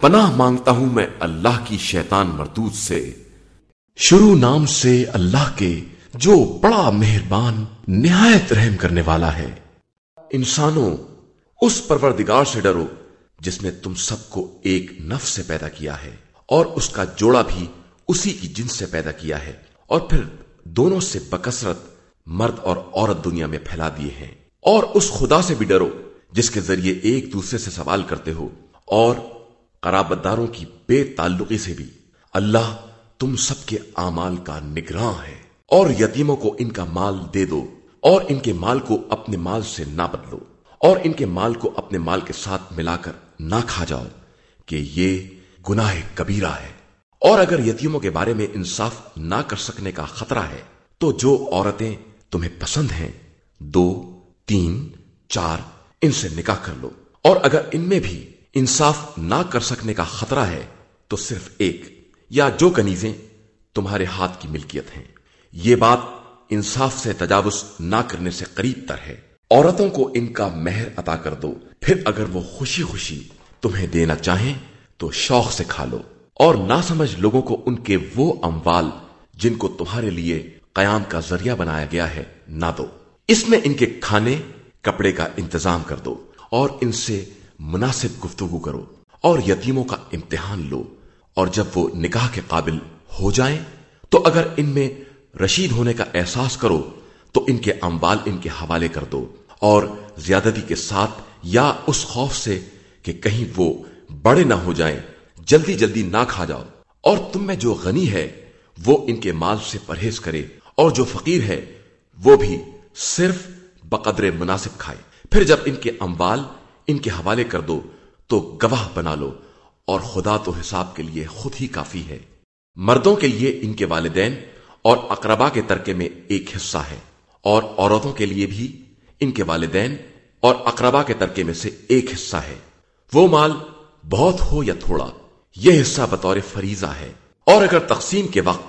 پناہ مانگتا ہوں میں اللہ کی شیطان مردود سے۔ شروع نام سے اللہ کے جو بڑا مہربان، نہایت رحم کرنے والا ہے۔ انسانوں، اس پروردگار سے ڈرو جس نے تم سب کو ایک نف سے پیدا کیا ہے اور اس کا جوڑا بھی اسی کی جنس سے پیدا کیا ہے اور پھر دونوں سے بکثرت مرد اور عورت دنیا میں پھیلا دیے ہیں۔ اور اس خدا سے بھی ڈرو جس کے ذریعے ایک دوسرے سے سوال کرتے ہو اور قرابت داروں کی بے تعلقی سے بھی اللہ تم سب کے اعمال کا نگراں ہے۔ اور یتیموں کو ان کا مال دے دو، اور ان کے مال کو اپنے مال سے نہ بدلو، اور ان کے مال کو اپنے مال کے ساتھ ملا کر نہ کھا جاؤ کہ یہ گناہ کبیرہ ہے۔ اور اگر یتیموں کے بارے میں انصاف نہ کر سکنے کا خطرہ ہے، تو جو عورتیں تمہیں پسند ہیں، دو، تین، چار، ان سے نکاح کر لو۔ اور اگر ان میں بھی انصاف نہ کر سکنے کا خطرہ ہے تو صرف ایک یا جو کنیزیں تمہارے ہاتھ کی ملکیت ہیں۔ یہ بات انصاف سے تجاوز نہ کرنے سے قریب تر ہے۔ عورتوں کو ان کا مہر عطا کر دو۔ پھر اگر وہ خوشی خوشی تمہیں دینا چاہیں تو شوق سے کھا لو۔ اور نہ سمجھ لوگوں کو ان کے وہ اموال جن کو تمہارے لیے قیام کا ذریعہ بنایا گیا ہے نہ دو۔ اس میں ان کے کھانے، کپڑے کا انتظام کر دو اور ان سے مناسب گفتگو کرو اور یتیموں کا امتحان لو اور جب وہ نکاح کے قابل ہو جائیں، تو اگر ان میں رشید ہونے کا احساس کرو، تو ان کے اموال ان کے حوالے کر دو اور زیادتی کے ساتھ یا اس خوف سے کہ کہیں وہ بڑے نہ ہو جائیں، جلدی جلدی نہ کھا جاؤ۔ اور تم میں جو غنی ہے، وہ ان کے مال سے پرہیز کرے اور جو فقیر ہے، وہ بھی صرف بقدر مناسب کھائے۔ پھر جب ان کے اموال ان کے حوالے کر دو تو گواہ بنا لو اور خدا تو حساب کے لیے خود ہی کافی ہے۔ مردوں کے لیے ان کے والدین اور اقربا کے ترکے میں ایک حصہ ہے اور عورتوں کے لیے بھی ان کے والدین اور اقربا کے ترکے میں سے ایک حصہ ہے۔ وہ مال بہت ہو یا تھوڑا، یہ حصہ بطور فریضہ ہے۔ اور اگر تقسیم کے وقت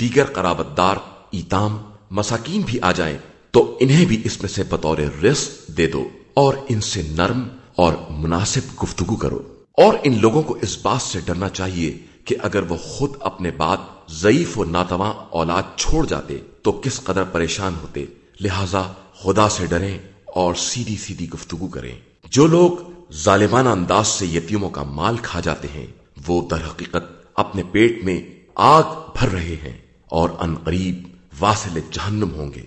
دیگر قرابت دار ایتام مساکین بھی آ جائیں تو انہیں بھی اس میں سے بطور رس دے دو اور ان سے نرم اور مناسب گفتگو کرو۔ اور ان لوگوں کو اس بات سے ڈرنا چاہیے کہ اگر وہ خود اپنے بات ضعیف و ناتواں اولاد چھوڑ جاتے تو کس قدر پریشان ہوتے۔ لہذا خدا سے ڈریں اور سیدھی سیدھی گفتگو کریں۔ جو لوگ ظالمانہ انداز سے یتیموں کا مال کھا جاتے ہیں، وہ در حقیقت اپنے پیٹ میں آگ بھر رہے ہیں اور ان قریب واصل جہنم ہوں گے۔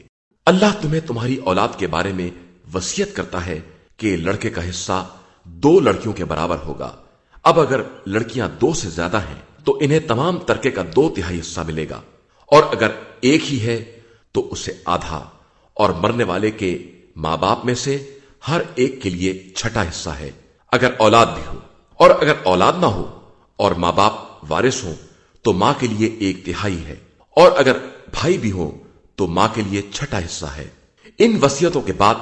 اللہ تمہیں تمہاری اولاد کے بارے میں وسیعت کرتا ہے کہ لڑکے کا حصہ دو لڑکیوں کے برابر ہوگا۔ اب اگر لڑکیاں دو سے زیادہ ہیں، تو انہیں تمام ترکے کا دو تہائی حصہ ملے گا۔ اور اگر ایک ہی ہے، تو اسے آدھا۔ اور مرنے والے کے ماں باپ میں سے ہر ایک کے لیے چھٹا حصہ ہے۔ اگر اولاد بھی ہو، اور اگر اولاد نہ ہو، اور ماں باپ وارث ہوں، تو ماں کے لیے ایک تہائی ہے۔ اور اگر بھائی بھی ہو تو ماں کے لیے چھٹا حصہ ہے۔ ان وسیعتوں کے بعد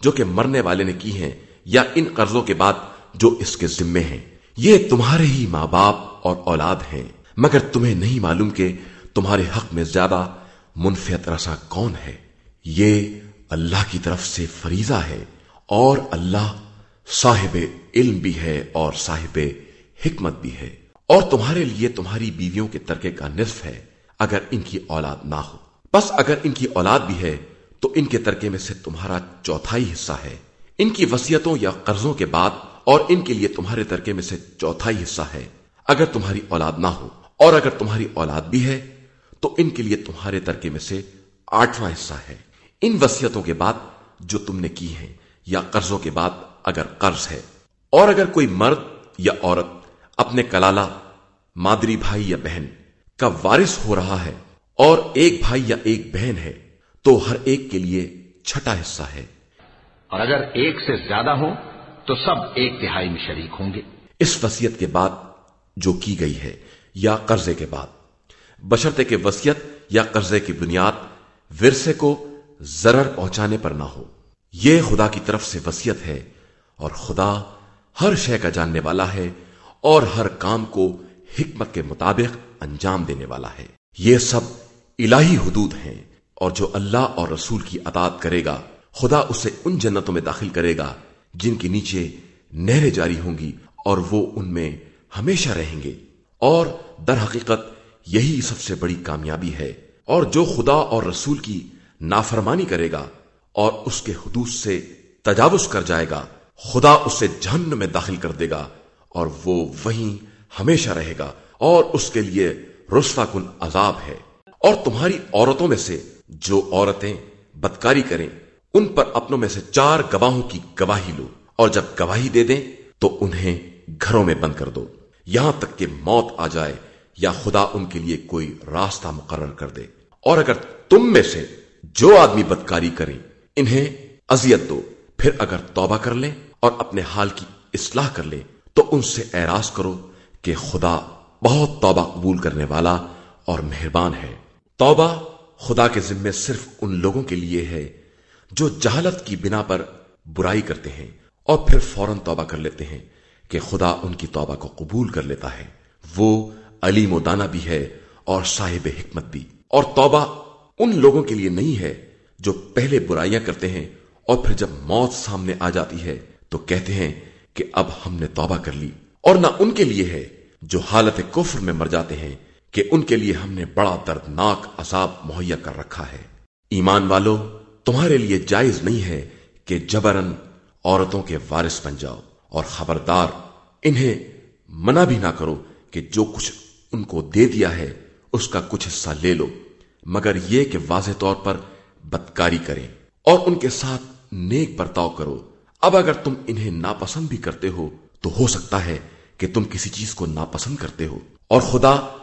جو کہ مرنے والے نے کی ہیں یا ان قرضوں کے بعد جو اس کے ذمے ہیں۔ یہ تمہارے ہی ماں باپ اور اولاد ہیں۔ مگر تمہیں نہیں معلوم کہ تمہارے حق میں زیادہ منفیت رسا کون ہے۔ یہ اللہ کی طرف سے فریضہ ہے اور اللہ صاحب علم بھی ہے اور صاحب حکمت بھی ہے۔ اور تمہارے لیے تمہاری بیویوں کے ترکے کا نصف ہے اگر ان کی اولاد نہ ہو۔ بس اگر ان کی اولاد بھی ہے تو ان کے ترکے میں سے تمہارا چوتھائی حصہ ہے۔ ان کی وسیعتوں یا قرضوں کے بعد اور ان کے لیے تمہارے ترکے میں سے چوتھائی حصہ ہے۔ اگر تمہاری اولاد نہ ہو اور اگر تمہاری اولاد بھی ہے، تو ان کے لیے تمہارے ترکے میں سے آٹھواں حصہ ہے۔ ان وسیعتوں کے بعد جو تم نے کی ہیں یا قرضوں کے بعد اگر قرض ہے اور اگر کوئی مرد یا عورت اپنے کلالہ، مادری بھائی یا بہن کا وارث ہو رہا ہے اور ایک بھائی یا ایک بہن ہے تو ہر ایک کے لیے چھٹا حصہ ہے۔ اور اگر ایک سے زیادہ ہو تو سب ایک تہائی میں شریک ہوں گے۔ اس وسیعت کے بعد جو کی گئی ہے یا قرضے کے بعد۔ بشرطے کے وسیعت یا قرضے کی بنیاد ورثے کو ضرر پہنچانے پر نہ ہو۔ یہ خدا کی طرف سے وسیعت ہے اور خدا ہر شے کا جاننے والا ہے اور ہر کام کو حکمت کے مطابق انجام دینے والا ہے۔ یہ سب الہی حدود ہیں۔ اور جو اللہ اور رسول کی اطاعت کرے گا، خدا اسے ان جنتوں میں داخل کرے گا، جن کے نیچے نہریں جاری ہوں گی اور وہ ان میں ہمیشہ رہیں گے۔ اور در حقیقت یہی سب سے بڑی کامیابی ہے۔ اور جو خدا اور رسول کی نافرمانی کرے گا اور اس کے حدود سے تجاوز کر جائے گا، خدا اسے جہنم میں داخل کر دے گا اور وہ وہیں ہمیشہ رہے گا۔ اور اس کے لیے رسوا کن عذاب ہے۔ اور تمہاری عورتوں میں سے جو عورتیں بدکاری کریں، ان پر اپنوں میں سے چار گواہوں کی گواہی لو اور جب گواہی دے دیں تو انہیں گھروں میں بند کر دو۔ یہاں تک کہ موت آ جائے یا خدا ان کے لیے کوئی راستہ مقرر کر دے۔ اور اگر تم میں سے جو آدمی بدکاری کریں، انہیں اذیت دو۔ پھر اگر توبہ کر لیں اور اپنے حال کی اصلاح کر لیں، تو ان سے اعراض کرو کہ خدا بہت توبہ قبول کرنے والا اور مہربان ہے۔ توبہ خدا کے ذمے صرف ان لوگوں کے لیے ہے جو جہالت کی بنا پر برائی کرتے ہیں اور پھر فوراً توبہ کر لیتے ہیں کہ خدا ان کی توبہ کو قبول کر لیتا ہے۔ وہ علیم و دانا بھی ہے اور صاحب حکمت بھی۔ اور توبہ ان لوگوں کے لیے نہیں ہے جو پہلے برائیاں کرتے ہیں اور پھر جب موت سامنے آ جاتی ہے تو کہتے ہیں کہ اب ہم نے توبہ کر لی۔ اور نہ ان کے لیے ہے جو حالت کفر میں مر جاتے ہیں کہ ان کے لیے ہم نے بڑا دردناک عذاب مہیا کر رکھا ہے۔ ایمان والو، تمہارے لیے جائز نہیں ہے کہ جبرن عورتوں کے وارث بن جاؤ۔ اور خبردار، انہیں منع بھی نہ کرو کہ جو کچھ ان کو دے دیا ہے، اس کا کچھ حصہ لے لو۔ مگر یہ کہ واضح طور پر بدکاری کریں۔ اور ان کے ساتھ نیک برتاؤ کرو۔ اب اگر تم انہیں ناپسند بھی کرتے ہو، تو ہو سکتا ہے کہ تم کسی چیز کو ناپسند کرتے ہو۔ اور خدا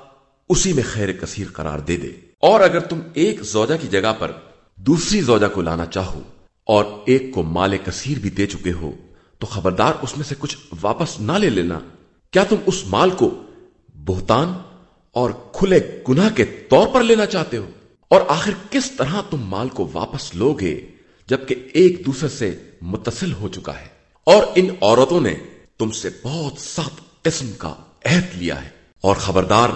اسی میں خیر کثیر قرار دے دے۔ اور اگر تم ایک زوجہ کی جگہ پر دوسری زوجہ کو لانا چاہو اور ایک کو مال کثیر بھی دے چکے ہو، تو خبردار اس میں سے کچھ واپس نہ لے لینا۔ کیا تم اس مال کو بہتان اور کھلے گناہ کے طور پر لینا چاہتے ہو؟ اور آخر کس طرح تم مال کو واپس لو گے جبکہ ایک دوسرے سے متصل ہو چکا ہے؟ اور ان عورتوں نے تم سے بہت سخت قسم کا عہد لیا ہے۔ اور خبردار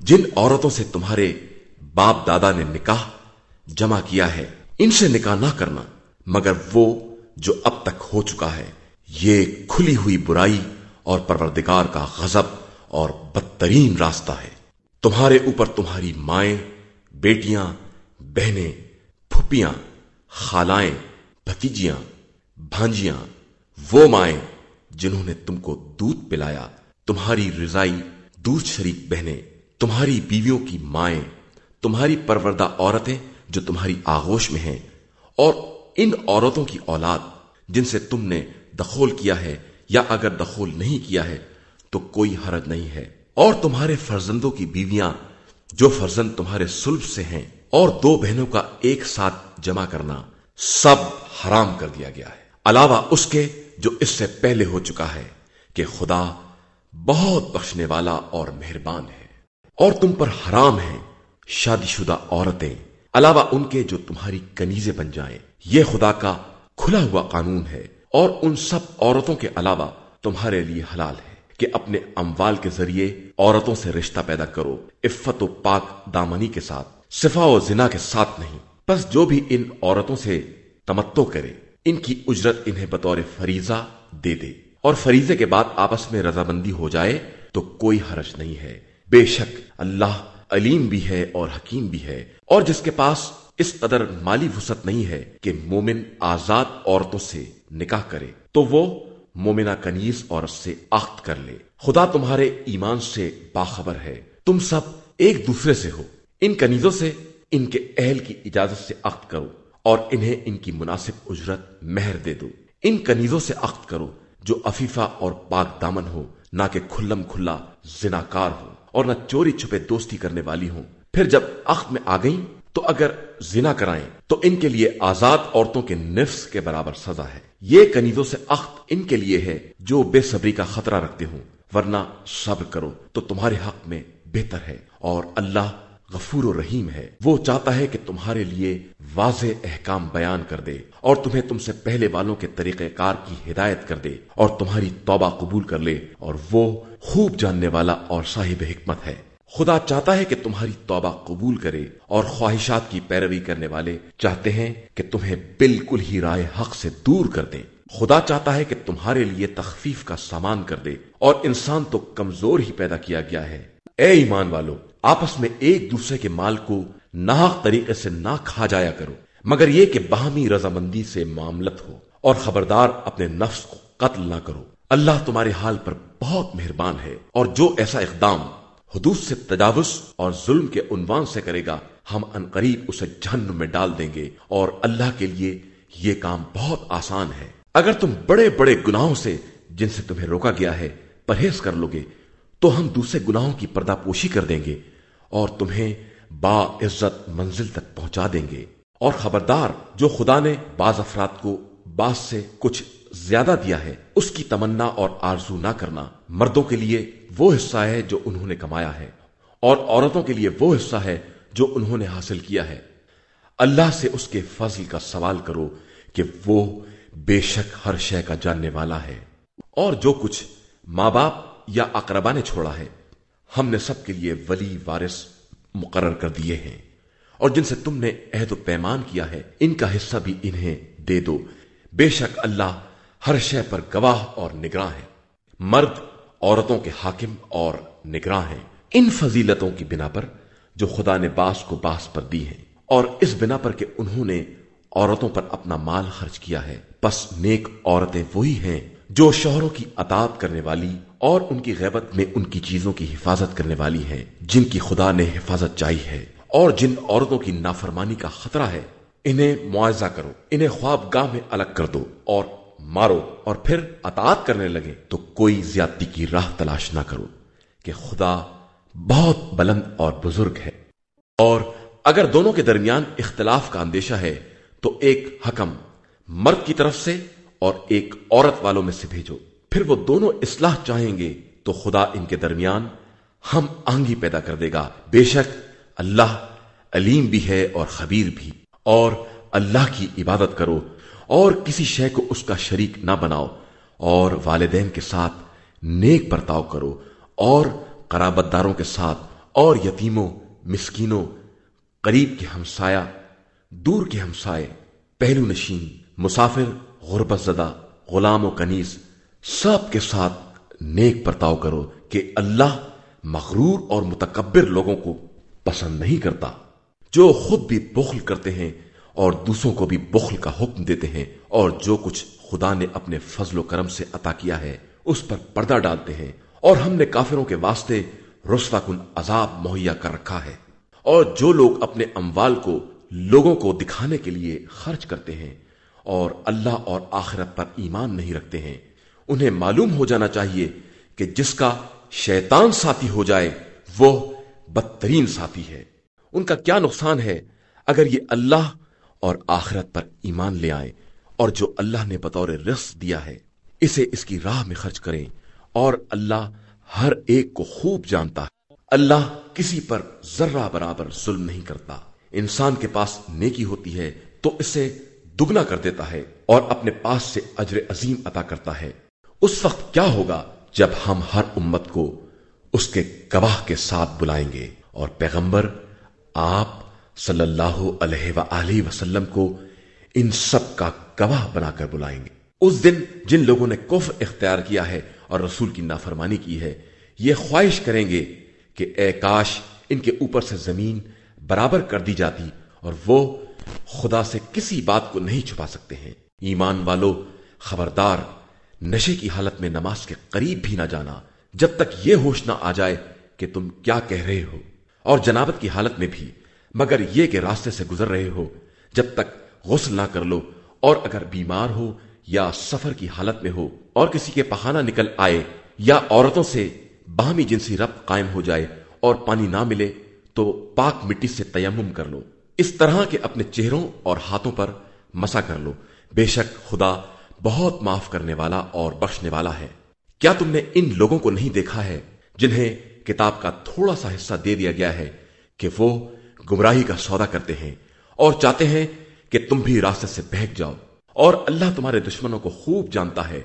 جن عورتوں سے تمہارے باپ دادا نے نکاح جمع کیا ہے، ان سے نکاح نہ کرنا، مگر وہ جو اب تک ہو چکا ہے، یہ کھلی ہوئی برائی اور پروردگار کا غضب اور بدترین راستہ ہے۔ تمہارے اوپر تمہاری مائیں، بیٹیاں، بہنیں پھپیاں خالائیں، بھتیجیاں، بھانجیاں، وہ مائیں جنہوں نے تم کو دودھ پلایا، تمہاری رضائی، دودھ شریک بہنیں تمہاری بیویوں کی مائیں، تمہاری پروردہ عورتیں جو تمہاری آغوش میں ہیں، اور ان عورتوں کی اولاد جن سے تم نے دخول کیا ہے یا اگر دخول نہیں کیا ہے، تو کوئی حرج نہیں ہے۔ اور تمہارے فرزندوں کی بیویاں جو فرزند تمہارے سلب سے ہیں، اور دو بہنوں کا ایک ساتھ جمع کرنا سب حرام کر دیا گیا ہے۔ علاوہ اس کے جو اس سے پہلے ہو چکا ہے کہ خدا بہت بخشنے والا اور مہربان ہے۔ اور تم پر حرام ہے شادی شدہ عورتیں۔ علاوہ ان کے جو تمہاری کنیزیں بن جائیں، یہ خدا کا کھلا ہوا قانون ہے۔ اور ان سب عورتوں کے علاوہ تمہارے لیے حلال ہے کہ اپنے اموال کے ذریعے عورتوں سے رشتہ پیدا کرو۔ عفت و پاک دامنی کے ساتھ صفا و زنا کے ساتھ نہیں۔ بس جو بھی ان عورتوں سے تمتو کرے، ان کی اجرت انہیں بطور فریضہ دے دے۔ اور فریضے کے بعد آپس میں رضامندی ہو جائے تو کوئی حرج نہیں ہے۔ بے شک اللہ علیم بھی ہے اور حکیم بھی ہے اور جس کے پاس اس قدر مالی وسط نہیں ہے کہ مومن آزاد عورتوں سے نکاح کرے، تو وہ مومنا کنیز عورت سے عقد کر لے۔ خدا تمہارے ایمان سے باخبر ہے۔ تم سب ایک دوسرے سے ہو۔ ان کنیزوں سے ان کے اہل کی اجازت سے عقد کرو اور انہیں ان کی مناسب اجرت مہر دے دو۔ ان کنیزوں سے عقد کرو جو افیفہ اور پاک دامن ہو، نہ کہ کھلم کھلا زناکار ہو۔ اور نہ چوری چھپے دوستی کرنے والی ہوں۔ پھر جب اخت میں آ گئیں، تو اگر زنا کرائیں، تو ان کے لیے آزاد عورتوں کے نفس کے برابر سزا ہے۔ یہ کنیزوں سے اخت ان کے لیے ہے جو بے صبری کا خطرہ رکھتے ہوں۔ ورنہ صبر کرو، تو تمہارے حق میں بہتر ہے۔ اور اللہ غفور و رحیم ہے۔ وہ چاہتا ہے کہ تمہارے لیے واضح احکام بیان کر دے اور تمہیں تم سے پہلے والوں کے طریقہ کار کی ہدایت کر دے اور تمہاری توبہ قبول کر لے اور وہ خوب جاننے والا اور صاحب حکمت ہے۔ خدا چاہتا ہے کہ تمہاری توبہ قبول کرے اور خواہشات کی پیروی کرنے والے چاہتے ہیں کہ تمہیں بالکل ہی رائے حق سے دور کر دیں۔ خدا چاہتا ہے کہ تمہارے لیے تخفیف کا سامان کر دے اور انسان تو کمزور ہی پیدا کیا گیا ہے۔ اے ایمان والو آپس میں ایک دوسرے کے مال کو ناحق طریقے سے نہ کھا جایا کرو، مگر یہ کہ باہمی رضامندی سے معاملت ہو اور خبردار اپنے نفس کو قتل نہ کرو۔ اللہ تمہارے حال پر بہت مہربان ہے اور جو ایسا اقدام حدود سے تجاوز اور ظلم کے عنوان سے کرے گا، ہم انقریب اسے جہنم میں ڈال دیں گے اور اللہ کے لیے یہ کام بہت آسان ہے۔ اگر تم بڑے بڑے گناہوں سے جن سے تمہیں روکا گیا ہے پرہیز کر لو گے، تو ہم دوسرے گناہوں کی پردہ پوشی کر دیں گے۔ اور تمہیں با عزت منزل تک پہنچا دیں گے۔ اور خبردار، جو خدا نے بعض افراد کو بعض سے کچھ زیادہ دیا ہے، اس کی تمنا اور آرزو نہ کرنا مردوں کے لیے وہ حصہ ہے جو انہوں نے کمایا ہے، اور عورتوں کے لیے وہ حصہ ہے جو انہوں نے حاصل کیا ہے۔ اللہ سے اس کے فضل کا سوال کرو کہ وہ بے شک ہر شے کا جاننے والا ہے۔ اور جو کچھ ماں باپ یا اقربا نے چھوڑا ہے ہم نے سب کے لیے ولی وارث مقرر کر دیے ہیں۔ اور جن سے تم نے عہد و پیمان کیا ہے، ان کا حصہ بھی انہیں دے دو۔ بے شک اللہ ہر شے پر گواہ اور نگراں ہے۔ مرد عورتوں کے حاکم اور نگراں ہیں۔ ان فضیلتوں کی بنا پر جو خدا نے باس کو باس پر دی ہیں۔ اور اس بنا پر کہ انہوں نے عورتوں پر اپنا مال خرچ کیا ہے۔ بس نیک عورتیں وہی ہیں جو شوہروں کی اطاعت کرنے والی اور ان کی غیبت میں ان کی چیزوں کی حفاظت کرنے والی ہیں جن کی خدا نے حفاظت چاہی ہے، اور جن عورتوں کی نافرمانی کا خطرہ ہے۔ انہیں معاوضہ کرو، انہیں خواب گاہ میں الگ کر دو، اور مارو، اور پھر اطاعت کرنے لگے۔ تو کوئی زیادتی کی راہ تلاش نہ کرو کہ خدا بہت بلند اور بزرگ ہے۔ اور اگر دونوں کے درمیان اختلاف کا اندیشہ ہے، تو ایک حکم مرد کی طرف سے اور ایک عورت والوں میں سے بھیجو۔ پھر وہ دونوں اصلاح چاہیں گے تو خدا ان کے درمیان ہم آنگی پیدا کر دے گا۔ بے شک اللہ علیم بھی ہے اور خبیر بھی۔ اور اللہ کی عبادت کرو اور کسی شے کو اس کا شریک نہ بناؤ اور والدین کے ساتھ نیک برتاؤ کرو اور قرابت داروں کے ساتھ اور یتیموں، مسکینوں، قریب کے ہمسایا دور کے ہمسائے، پہلو نشین، مسافر، غربت زدہ، غلام و کنیز سب کے ساتھ نیک برتاؤ کرو کہ اللہ مغرور اور متکبر لوگوں کو پسند نہیں کرتا۔ جو خود بھی بخل کرتے ہیں اور دوسروں کو بھی بخل کا حکم دیتے ہیں اور جو کچھ خدا نے اپنے فضل و کرم سے عطا کیا ہے، اس پر پردہ ڈالتے ہیں۔ اور ہم نے کافروں کے واسطے رسوا کن عذاب مہیا کر رکھا ہے۔ اور جو لوگ اپنے اموال کو لوگوں کو دکھانے کے لیے خرچ کرتے ہیں اور اللہ اور آخرت پر ایمان نہیں رکھتے ہیں انہیں معلوم ہو جانا چاہیے کہ جس کا شیطان ساتھی ہو جائے، وہ بدترین ساتھی ہے۔ ان کا کیا نقصان ہے اگر یہ اللہ اور آخرت پر ایمان لے آئے اور جو اللہ نے بطور رس دیا ہے، اسے اس کی راہ میں خرچ کریں اور اللہ ہر ایک کو خوب جانتا ہے۔ اللہ کسی پر ذرہ برابر ظلم نہیں کرتا۔ انسان کے پاس نیکی ہوتی ہے تو اسے دگنا کر دیتا ہے اور اپنے پاس سے اجر عظیم عطا کرتا ہے۔ اس وقت کیا ہوگا جب ہم ہر امت کو اس کے گواہ کے ساتھ بلائیں گے اور پیغمبر آپ صلی اللہ علیہ وآلہ وسلم کو ان سب کا گواہ بنا کر بلائیں گے۔ اس دن جن لوگوں نے کفر اختیار کیا ہے اور رسول کی نافرمانی کی ہے، یہ خواہش کریں گے کہ اے کاش ان کے اوپر سے زمین برابر کر دی جاتی اور وہ خدا سے کسی بات کو نہیں چھپا سکتے ہیں۔ ایمان والو، خبردار نشے کی حالت میں نماز کے قریب بھی نہ جانا، جب تک یہ ہوش نہ آ جائے کہ تم کیا کہہ رہے ہو۔ اور جنابت کی حالت میں بھی، مگر یہ کہ راستے سے گزر رہے ہو، جب تک غسل نہ کر لو، اور اگر بیمار ہو یا سفر کی حالت میں ہو، اور کسی کے پہانا نکل آئے یا عورتوں سے باہمی جنسی ربط قائم ہو جائے اور پانی نہ ملے، تو پاک مٹی سے تیمم کر لو۔ اس طرح کے اپنے چہروں اور ہاتھوں پر مسا کر لو۔ بے شک خدا بہت معاف کرنے والا اور بخشنے والا ہے۔ کیا تم نے ان لوگوں کو نہیں دیکھا ہے جنہیں کتاب کا تھوڑا سا حصہ دے دیا گیا ہے کہ وہ گمراہی کا سودا کرتے ہیں اور چاہتے ہیں کہ تم بھی راستے سے بہک جاؤ۔ اور اللہ تمہارے دشمنوں کو خوب جانتا ہے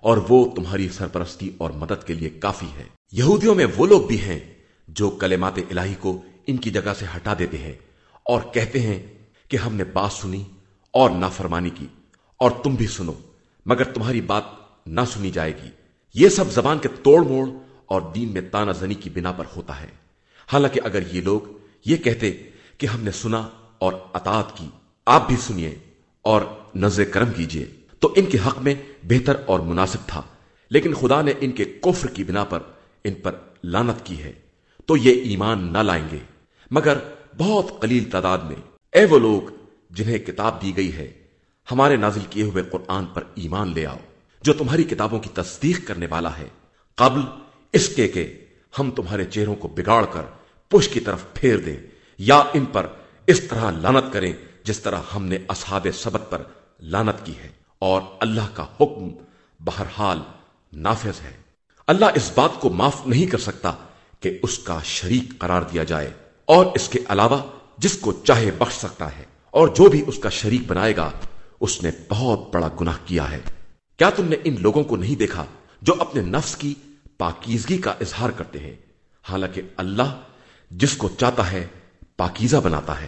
اور وہ تمہاری سرپرستی اور مدد کے لیے کافی ہے۔ یہودیوں میں وہ لوگ بھی ہیں جو کلمات الہی کو ان کی جگہ سے ہٹا دیتے ہیں اور کہتے ہیں کہ ہم نے بات سنی اور نافرمانی کی اور تم بھی سنو۔ مگر تمہاری بات نہ سنی جائے گی۔ یہ سب زبان کے توڑ موڑ اور دین میں تانا زنی کی بنا پر ہوتا ہے۔ حالانکہ اگر یہ لوگ یہ کہتے کہ ہم نے سنا اور اطاعت کی، آپ بھی سنیے اور نظر کرم کیجیے۔ تو ان کے حق میں بہتر اور مناسب تھا۔ لیکن خدا نے ان کے کفر کی بنا پر ان پر لانت کی ہے۔ تو یہ ایمان نہ لائیں گے۔ مگر بہت قلیل تعداد میں اے وہ لوگ جنہیں کتاب دی گئی ہے ہمارے نازل کیے ہوئے قرآن پر ایمان لے آؤ، جو تمہاری کتابوں کی تصدیق کرنے والا ہے۔ قبل اس کے کہ ہم تمہارے چہروں کو بگاڑ کر پش کی طرف پھیر دیں، یا ان پر اس طرح لانت کریں جس طرح ہم نے اصحاب سبت پر لانت کی ہے۔ اور اللہ کا حکم بہرحال نافذ ہے۔ اللہ اس بات کو معاف نہیں کر سکتا کہ اس کا شریک قرار دیا جائے، اور اس کے علاوہ جس کو چاہے بخش سکتا ہے، اور جو بھی اس کا شریک بنائے گا اس نے بہت بڑا گناہ کیا ہے۔ کیا تم نے ان لوگوں کو نہیں دیکھا جو اپنے نفس کی پاکیزگی کا اظہار کرتے ہیں؟ حالانکہ اللہ جس کو چاہتا ہے، پاکیزہ بناتا ہے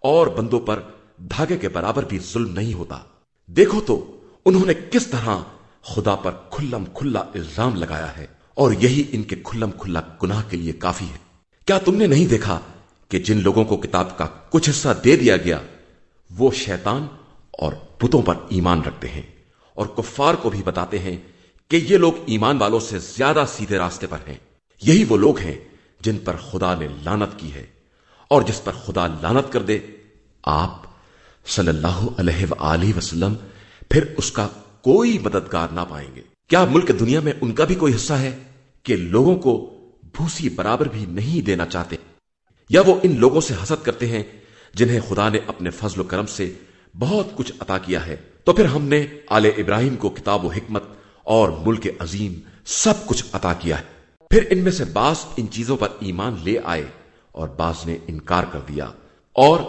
اور بندوں پر دھاگے کے برابر بھی ظلم نہیں ہوتا۔ دیکھو تو، انہوں نے کس طرح خدا پر کھلم کھلا الزام لگایا ہے اور یہی ان کے کھلم کھلا گناہ کے لیے کافی ہے۔ کیا تم نے نہیں دیکھا کہ جن لوگوں کو کتاب کا کچھ حصہ دے دیا گیا، وہ شیطان اور بتوں پر ایمان رکھتے ہیں اور کفار کو بھی بتاتے ہیں کہ یہ لوگ ایمان والوں سے زیادہ سیدھے راستے پر ہیں۔ یہی وہ لوگ ہیں جن پر خدا نے لانت کی ہے اور جس پر خدا لانت کر دے، آپ صلی اللہ علیہ وآلہ وسلم پھر اس کا کوئی مددگار نہ پائیں گے۔ کیا ملک دنیا میں ان کا بھی کوئی حصہ ہے کہ لوگوں کو بھوسی برابر بھی نہیں دینا چاہتے؟ یا وہ ان لوگوں سے حسد کرتے ہیں جنہیں خدا نے اپنے فضل و کرم سے بہت کچھ عطا کیا ہے۔ تو پھر ہم نے آل ابراہیم کو کتاب و حکمت اور ملک عظیم سب کچھ عطا کیا ہے۔ پھر ان میں سے بعض ان چیزوں پر ایمان لے آئے اور بعض نے انکار کر دیا۔ اور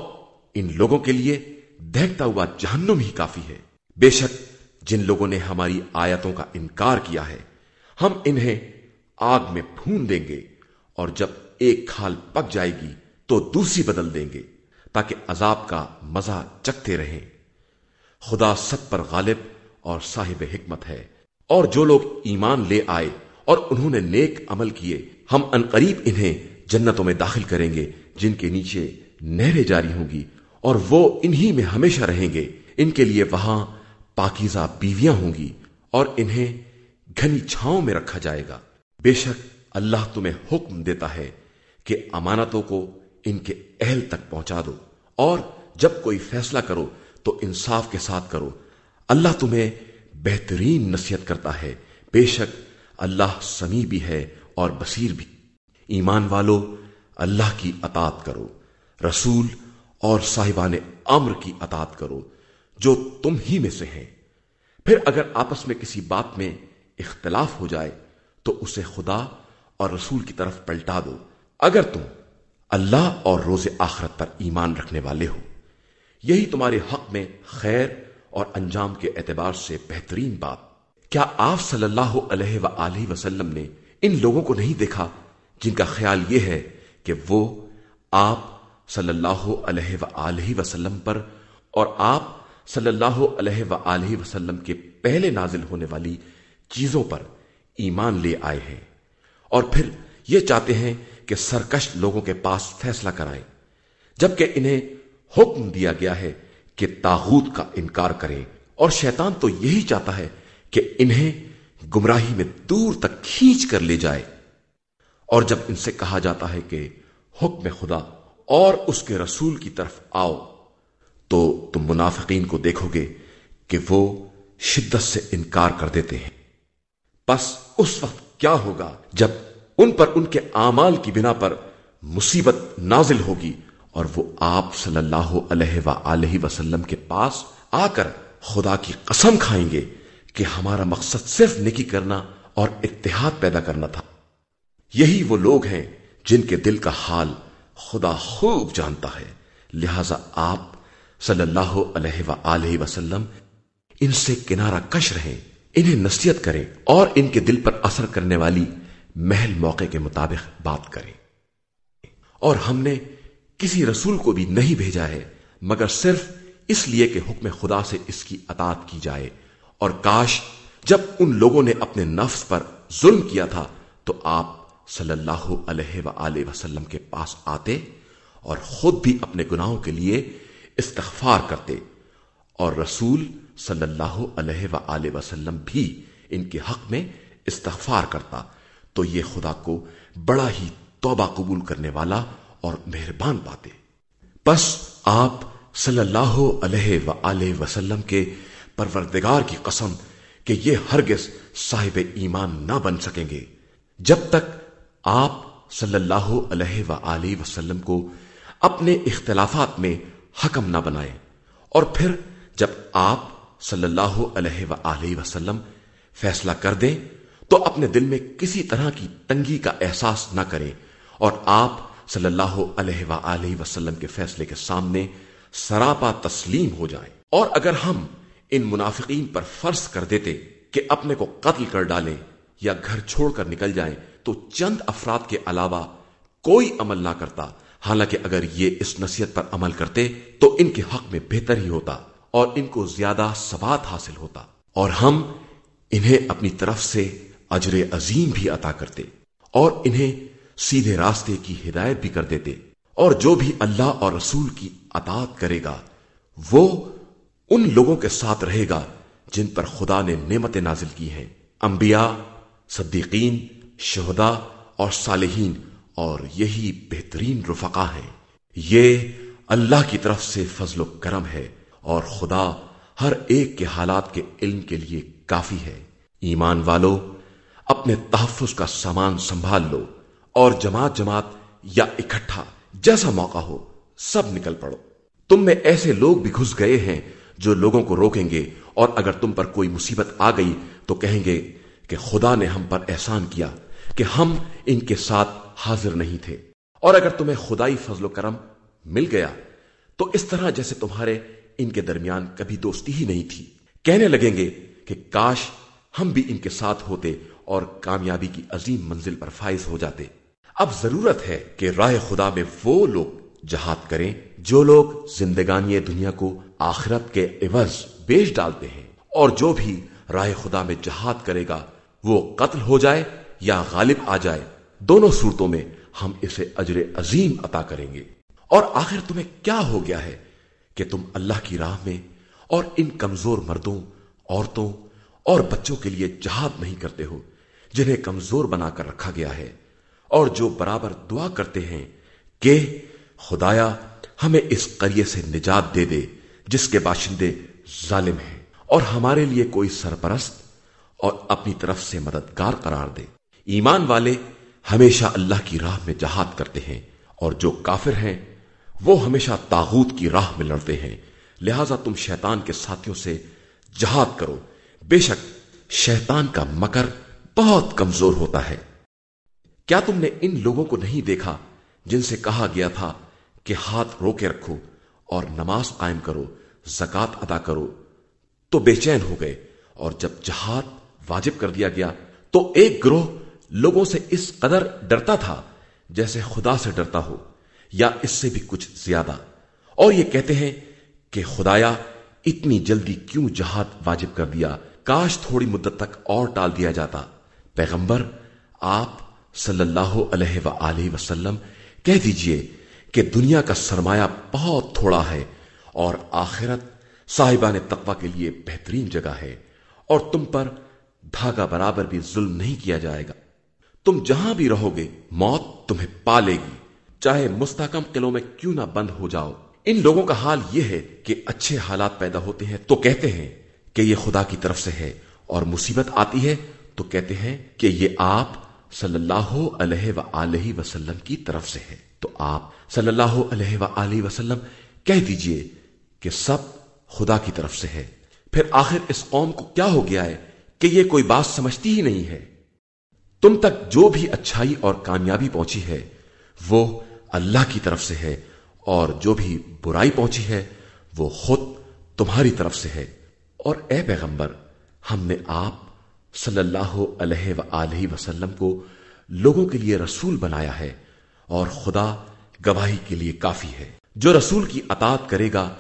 ان لوگوں کے لیے دیکھتا ہوا جہنم ہی کافی ہے۔ بے شک جن لوگوں نے ہماری آیتوں کا انکار کیا ہے، ہم انہیں آگ میں پھون دیں گے اور جب ایک کھال پک جائے گی تو دوسری بدل دیں گے۔ تاکہ عذاب کا مزہ چکتے رہیں خدا سب پر غالب اور صاحب حکمت ہے۔ اور جو لوگ ایمان لے آئے اور انہوں نے نیک عمل کیے، ہم انقریب انہیں جنتوں میں داخل کریں گے، جن کے نیچے نہریں جاری ہوں گی، اور وہ انہی میں ہمیشہ رہیں گے۔ ان کے لیے وہاں پاکیزہ بیویاں ہوں گی اور انہیں گھنی چھاؤں میں رکھا جائے گا۔ بے شک اللہ تمہیں حکم دیتا ہے کہ امانتوں کو ان کے اہل تک پہنچا دو اور جب کوئی فیصلہ کرو تو انصاف کے ساتھ کرو۔ اللہ تمہیں بہترین نصیحت کرتا ہے۔ بے شک اللہ سمیع بھی ہے اور بصیر بھی۔ ایمان والو، اللہ کی اطاعت کرو۔ رسول اور صاحبان امر کی اطاعت کرو جو تم ہی میں سے ہیں۔ پھر اگر آپس میں کسی بات میں اختلاف ہو جائے تو اسے خدا اور رسول کی طرف پلٹا دو۔ اگر تم اللہ اور روز آخرت پر ایمان رکھنے والے ہو۔ یہی تمہارے حق میں خیر اور انجام کے اعتبار سے بہترین بات کیا آپ صلی اللہ علیہ و وسلم نے ان لوگوں کو نہیں دیکھا جن کا خیال یہ ہے کہ وہ آپ صلی اللہ علیہ و وسلم پر اور آپ صلی اللہ علیہ و وسلم کے پہلے نازل ہونے والی چیزوں پر ایمان لے آئے ہیں اور پھر یہ چاہتے ہیں کہ سرکش لوگوں کے پاس فیصلہ کرائیں، جبکہ انہیں حکم دیا گیا ہے کہ تاغوت کا انکار کریں۔ اور شیطان تو یہی چاہتا ہے کہ انہیں گمراہی میں دور تک کھینچ کر لے جائے۔ اور جب ان سے کہا جاتا ہے کہ حکم خدا اور اس کے رسول کی طرف آؤ، تو تم منافقین کو دیکھو گے کہ وہ شدت سے انکار کر دیتے ہیں۔ بس اس وقت کیا ہوگا جب ان پر ان کے اعمال کی بنا پر مصیبت نازل ہوگی اور وہ آپ صلی اللہ علیہ و وسلم کے پاس آ کر خدا کی قسم کھائیں گے کہ ہمارا مقصد صرف نکی کرنا اور اتحاد پیدا کرنا تھا۔ یہی وہ لوگ ہیں جن کے دل کا حال خدا خوب جانتا ہے۔ لہذا آپ صلی اللہ علیہ وسلم ان سے کنارہ کش رہیں، انہیں نصیحت کریں اور ان کے دل پر اثر کرنے والی محل موقع کے مطابق بات کریں۔ اور ہم نے کسی رسول کو بھی نہیں بھیجا ہے، مگر صرف اس لیے کہ حکم خدا سے اس کی اطاعت کی جائے۔ اور کاش جب ان لوگوں نے اپنے نفس پر ظلم کیا تھا، تو آپ صلی اللہ علیہ وآلہ وسلم کے پاس آتے اور خود بھی اپنے گناہوں کے لیے استغفار کرتے۔ اور رسول صلی اللہ علیہ وآلہ وسلم بھی ان کے حق میں استغفار کرتا۔ تو یہ خدا کو بڑا ہی توبہ قبول کرنے والا اور مہربان پاتے بس آپ صلی اللہ علیہ وآلہ وسلم کے پروردگار کی قسم کہ یہ ہرگز صاحب ایمان نہ بن سکیں گے۔ جب تک آپ صلی اللہ علیہ وآلہ وسلم کو اپنے اختلافات میں حکم نہ بنائیں اور پھر جب آپ صلی اللہ علیہ وآلہ وسلم فیصلہ کر دیں تو اپنے دل میں کسی طرح کی تنگی کا احساس نہ کریں اور آپ صلی اللہ علیہ وآلہ وسلم کے فیصلے کے سامنے سراپا تسلیم ہو جائیں۔ اور اگر ہم ان منافقین پر فرض کر دیتے کہ اپنے کو قتل کر ڈالیں یا گھر چھوڑ کر نکل جائیں، تو چند افراد کے علاوہ کوئی عمل نہ کرتا۔ حالانکہ اگر یہ اس نصیحت پر عمل کرتے، تو ان کے حق میں بہتر ہی ہوتا اور ان کو زیادہ سوات حاصل ہوتا۔ اور ہم انہیں اپنی طرف سے اجر عظیم بھی عطا کرتے اور انہیں سیدھے راستے کی ہدایت بھی کر دیتے اور جو بھی اللہ اور رسول کی اطاعت کرے گا، وہ ان لوگوں کے ساتھ رہے گا جن پر خدا نے نعمت نازل کی ہیں۔ انبیاء، صدیقین شہدا اور صالحین اور یہی بہترین رفقا ہیں۔ یہ اللہ کی طرف سے فضل و کرم ہے اور خدا ہر ایک کے حالات کے علم کے لیے کافی ہے۔ ایمان والو اپنے تحفظ کا سامان سنبھال لو اور جماعت جماعت یا اکٹھا جیسا موقع ہو، سب نکل پڑو۔ تم میں ایسے لوگ بھی گھس گئے ہیں جو لوگوں کو روکیں گے اور اگر تم پر کوئی مصیبت آ گئی تو کہیں گے کہ خدا نے ہم پر احسان کیا کہ ہم ان کے ساتھ حاضر نہیں تھے۔ اور اگر تمہیں خدائی فضل و کرم مل گیا تو اس طرح جیسے تمہارے ان کے درمیان کبھی دوستی ہی نہیں تھی۔ کہنے لگیں گے کہ کاش ہم بھی ان کے ساتھ ہوتے اور کامیابی کی عظیم منزل پر فائز ہو جاتے۔ اب ضرورت ہے کہ رائے خدا میں وہ لوگ جہاد کریں جو لوگ زندگانی دنیا کو آخرت کے عوض بیچ ڈالتے ہیں اور جو بھی رائے خدا میں جہاد کرے گا، وہ قتل ہو جائے یا غالب آ جائے۔ دونوں صورتوں میں ہم اسے اجر عظیم عطا کریں گے۔ اور آخر تمہیں کیا ہو گیا ہے کہ تم اللہ کی راہ میں اور ان کمزور مردوں، عورتوں اور بچوں کے لیے جہاد نہیں کرتے ہو۔ جنہیں کمزور بنا کر رکھا گیا ہے۔ اور جو برابر دعا کرتے ہیں کہ خدایا ہمیں اس قریے سے نجات دے دے جس کے باشندے ظالم ہیں اور ہمارے لیے کوئی سرپرست اور اپنی طرف سے مددگار قرار دے۔ ایمان والے ہمیشہ اللہ کی راہ میں جہاد کرتے ہیں اور جو کافر ہیں وہ ہمیشہ تاغوت کی راہ میں لڑتے ہیں۔ لہذا تم شیطان کے ساتھیوں سے جہاد کرو۔ بے شک شیطان کا مکر بہت کمزور ہوتا ہے۔ کیا تم نے ان لوگوں کو نہیں دیکھا جن سے کہا گیا تھا کہ ہاتھ رو کے رکھو اور نماز قائم کرو زکات ادا کرو؟ تو بے چین ہو گئے اور جب جہاد واجب کر دیا گیا تو ایک گروہ لوگوں سے اس قدر ڈرتا تھا جیسے خدا سے ڈرتا ہو یا اس سے بھی کچھ زیادہ۔ اور یہ کہتے ہیں کہ خدایا، اتنی جلدی کیوں جہاد واجب کر دیا؟ کاش تھوڑی مدت تک اور ٹال دیا جاتا۔ پیغمبر، آپ صلی اللہ علیہ وآلہ وسلم، کہہ دیجیے کہ دنیا کا سرمایہ بہت تھوڑا ہے اور آخرت صاحبان تقوی کے لیے بہترین جگہ ہے اور تم پر دھاگا برابر بھی ظلم نہیں کیا جائے گا۔ تم جہاں بھی رہو گے، موت تمہیں پالے گی۔ چاہے مستحکم قلعوں میں کیوں نہ بند ہو جاؤ۔ ان لوگوں کا حال یہ ہے کہ اچھے حالات پیدا ہوتے ہیں تو کہتے ہیں کہ یہ خدا کی طرف سے ہے اور مصیبت آتی ہے تو کہتے ہیں کہ یہ آپ صلی اللہ علیہ وآلہ وسلم کی طرف سے ہے تو آپ صلی اللہ علیہ وآلہ وسلم کہہ دیجیے کہ سب خدا کی طرف سے ہے پھر آخر اس قوم کو کیا ہو گیا ہے کہ یہ کوئی بات سمجھتی ہی نہیں ہے؟ تم تک جو بھی اچھائی اور کامیابی پہنچی ہے، وہ اللہ کی طرف سے ہے، اور جو بھی برائی پہنچی ہے، وہ خود تمہاری طرف سے ہے۔ اور اے پیغمبر، ہم نے آپ صلی اللہ علیہ وآلہ وسلم کو لوگوں کے لیے رسول بنایا ہے اور خدا گواہی کے لیے کافی ہے۔ جو رسول کی اطاعت کرے گا،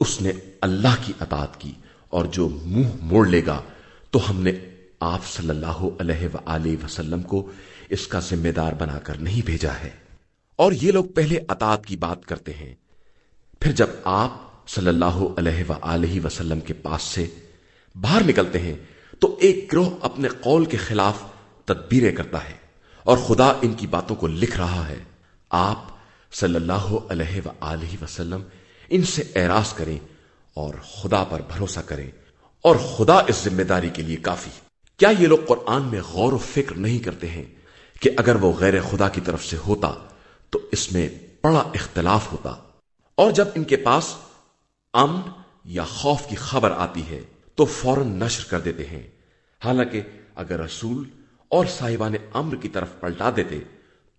اس نے اللہ کی اطاعت کی اور جو منہ موڑ لے گا، تو ہم نے آپ صلی اللہ علیہ وآلہ وسلم کو اس کا ذمہ دار بنا کر نہیں بھیجا ہے۔ اور یہ لوگ پہلے اطاعت کی بات کرتے ہیں۔ پھر جب آپ صلی اللہ علیہ وآلہ وسلم کے پاس سے باہر نکلتے ہیں تو ایک گروہ اپنے قول کے خلاف تدبیریں کرتا ہے اور خدا ان کی باتوں کو لکھ رہا ہے۔ آپ صلی اللہ علیہ وآلہ وسلم ان سے اعراض کریں اور خدا پر بھروسہ کریں اور خدا اس ذمہ داری کے لیے کافی۔ کیا یہ لوگ قرآن میں غور و فکر نہیں کرتے ہیں کہ اگر وہ غیر خدا کی طرف سے ہوتا تو اس میں بڑا اختلاف ہوتا؟ اور جب ان کے پاس امن یا خوف کی خبر آتی ہے تو فوراً نشر کر دیتے ہیں۔ حالانکہ اگر رسول اور صاحبان امر کی طرف پلٹا دیتے،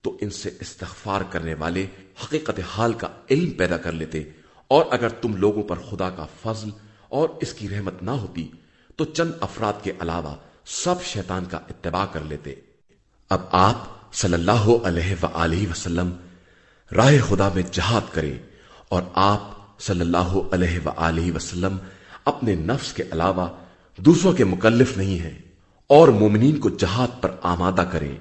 تو ان سے استغفار کرنے والے حقیقت حال کا علم پیدا کر لیتے۔ اور اگر تم لوگوں پر خدا کا فضل اور اس کی رحمت نہ ہوتی، تو چند افراد کے علاوہ سب شیطان کا اتباع کر لیتے۔ اب آپ صلی اللہ علیہ وآلہ وسلم راہ خدا میں جہاد کریں اور آپ صلی اللہ علیہ وآلہ وسلم اپنے نفس کے علاوہ دوسروں کے مکلف نہیں ہیں اور مومنین کو جہاد پر آمادہ کریں۔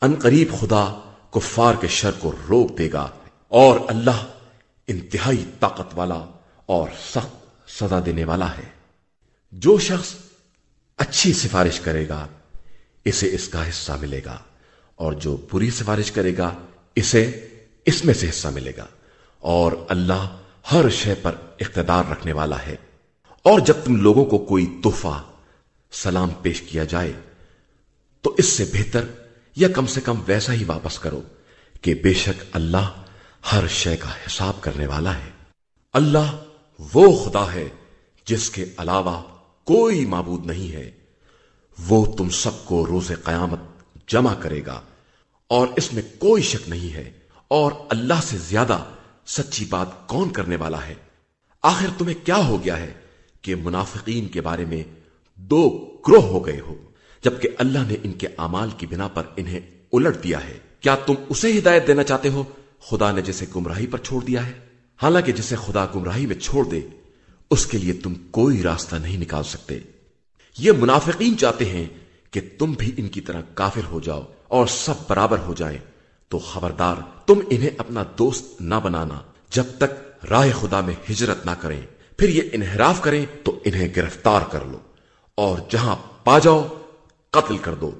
ان قریب خدا کفار کے شر کو روک دے گا اور اللہ انتہائی طاقت والا اور سخت سزا دینے والا ہے۔ جو شخص اچھی سفارش کرے گا، اسے اس کا حصہ ملے گا، اور جو بری سفارش کرے گا، اسے اس میں سے حصہ ملے گا۔ اور اللہ ہر شے پر اقتدار رکھنے والا ہے۔ اور جب تم لوگوں کو کوئی تحفہ، سلام پیش کیا جائے، تو اس سے بہتر یا کم سے کم ویسا ہی واپس کرو کہ بے شک اللہ ہر شے کا حساب کرنے والا ہے۔ اللہ وہ خدا ہے جس کے علاوہ کوئی معبود نہیں ہے۔ وہ تم سب کو روز قیامت جمع کرے گا اور اس میں کوئی شک نہیں ہے اور اللہ سے زیادہ سچی بات کون کرنے والا ہے؟ آخر تمہیں کیا ہو گیا ہے؟ کہ منافقین کے بارے میں دو گروہ ہو گئے ہو، جبکہ اللہ نے ان کے امال کی بنا پر انہیں الٹ دیا ہے۔ کیا تم اسے ہدایت دینا چاہتے ہو؟ خدا نے جسے گمراہی پر چھوڑ دیا ہے۔ حالانکہ جسے خدا گمراہی میں چھوڑ دے، اس کے لیے تم کوئی راستہ نہیں نکال سکتے۔ یہ منافقین چاہتے ہیں کہ تم بھی ان کی طرح کافر ہو جاؤ اور سب برابر ہو جائیں۔ تو خبردار، تم انہیں اپنا دوست نہ بنانا، جب تک راہ خدا میں ہجرت نہ کریں۔ پھر یہ انحراف کریں تو انہیں گرفتار کر لو اور جہاں پا جاؤ، قتل کر دو۔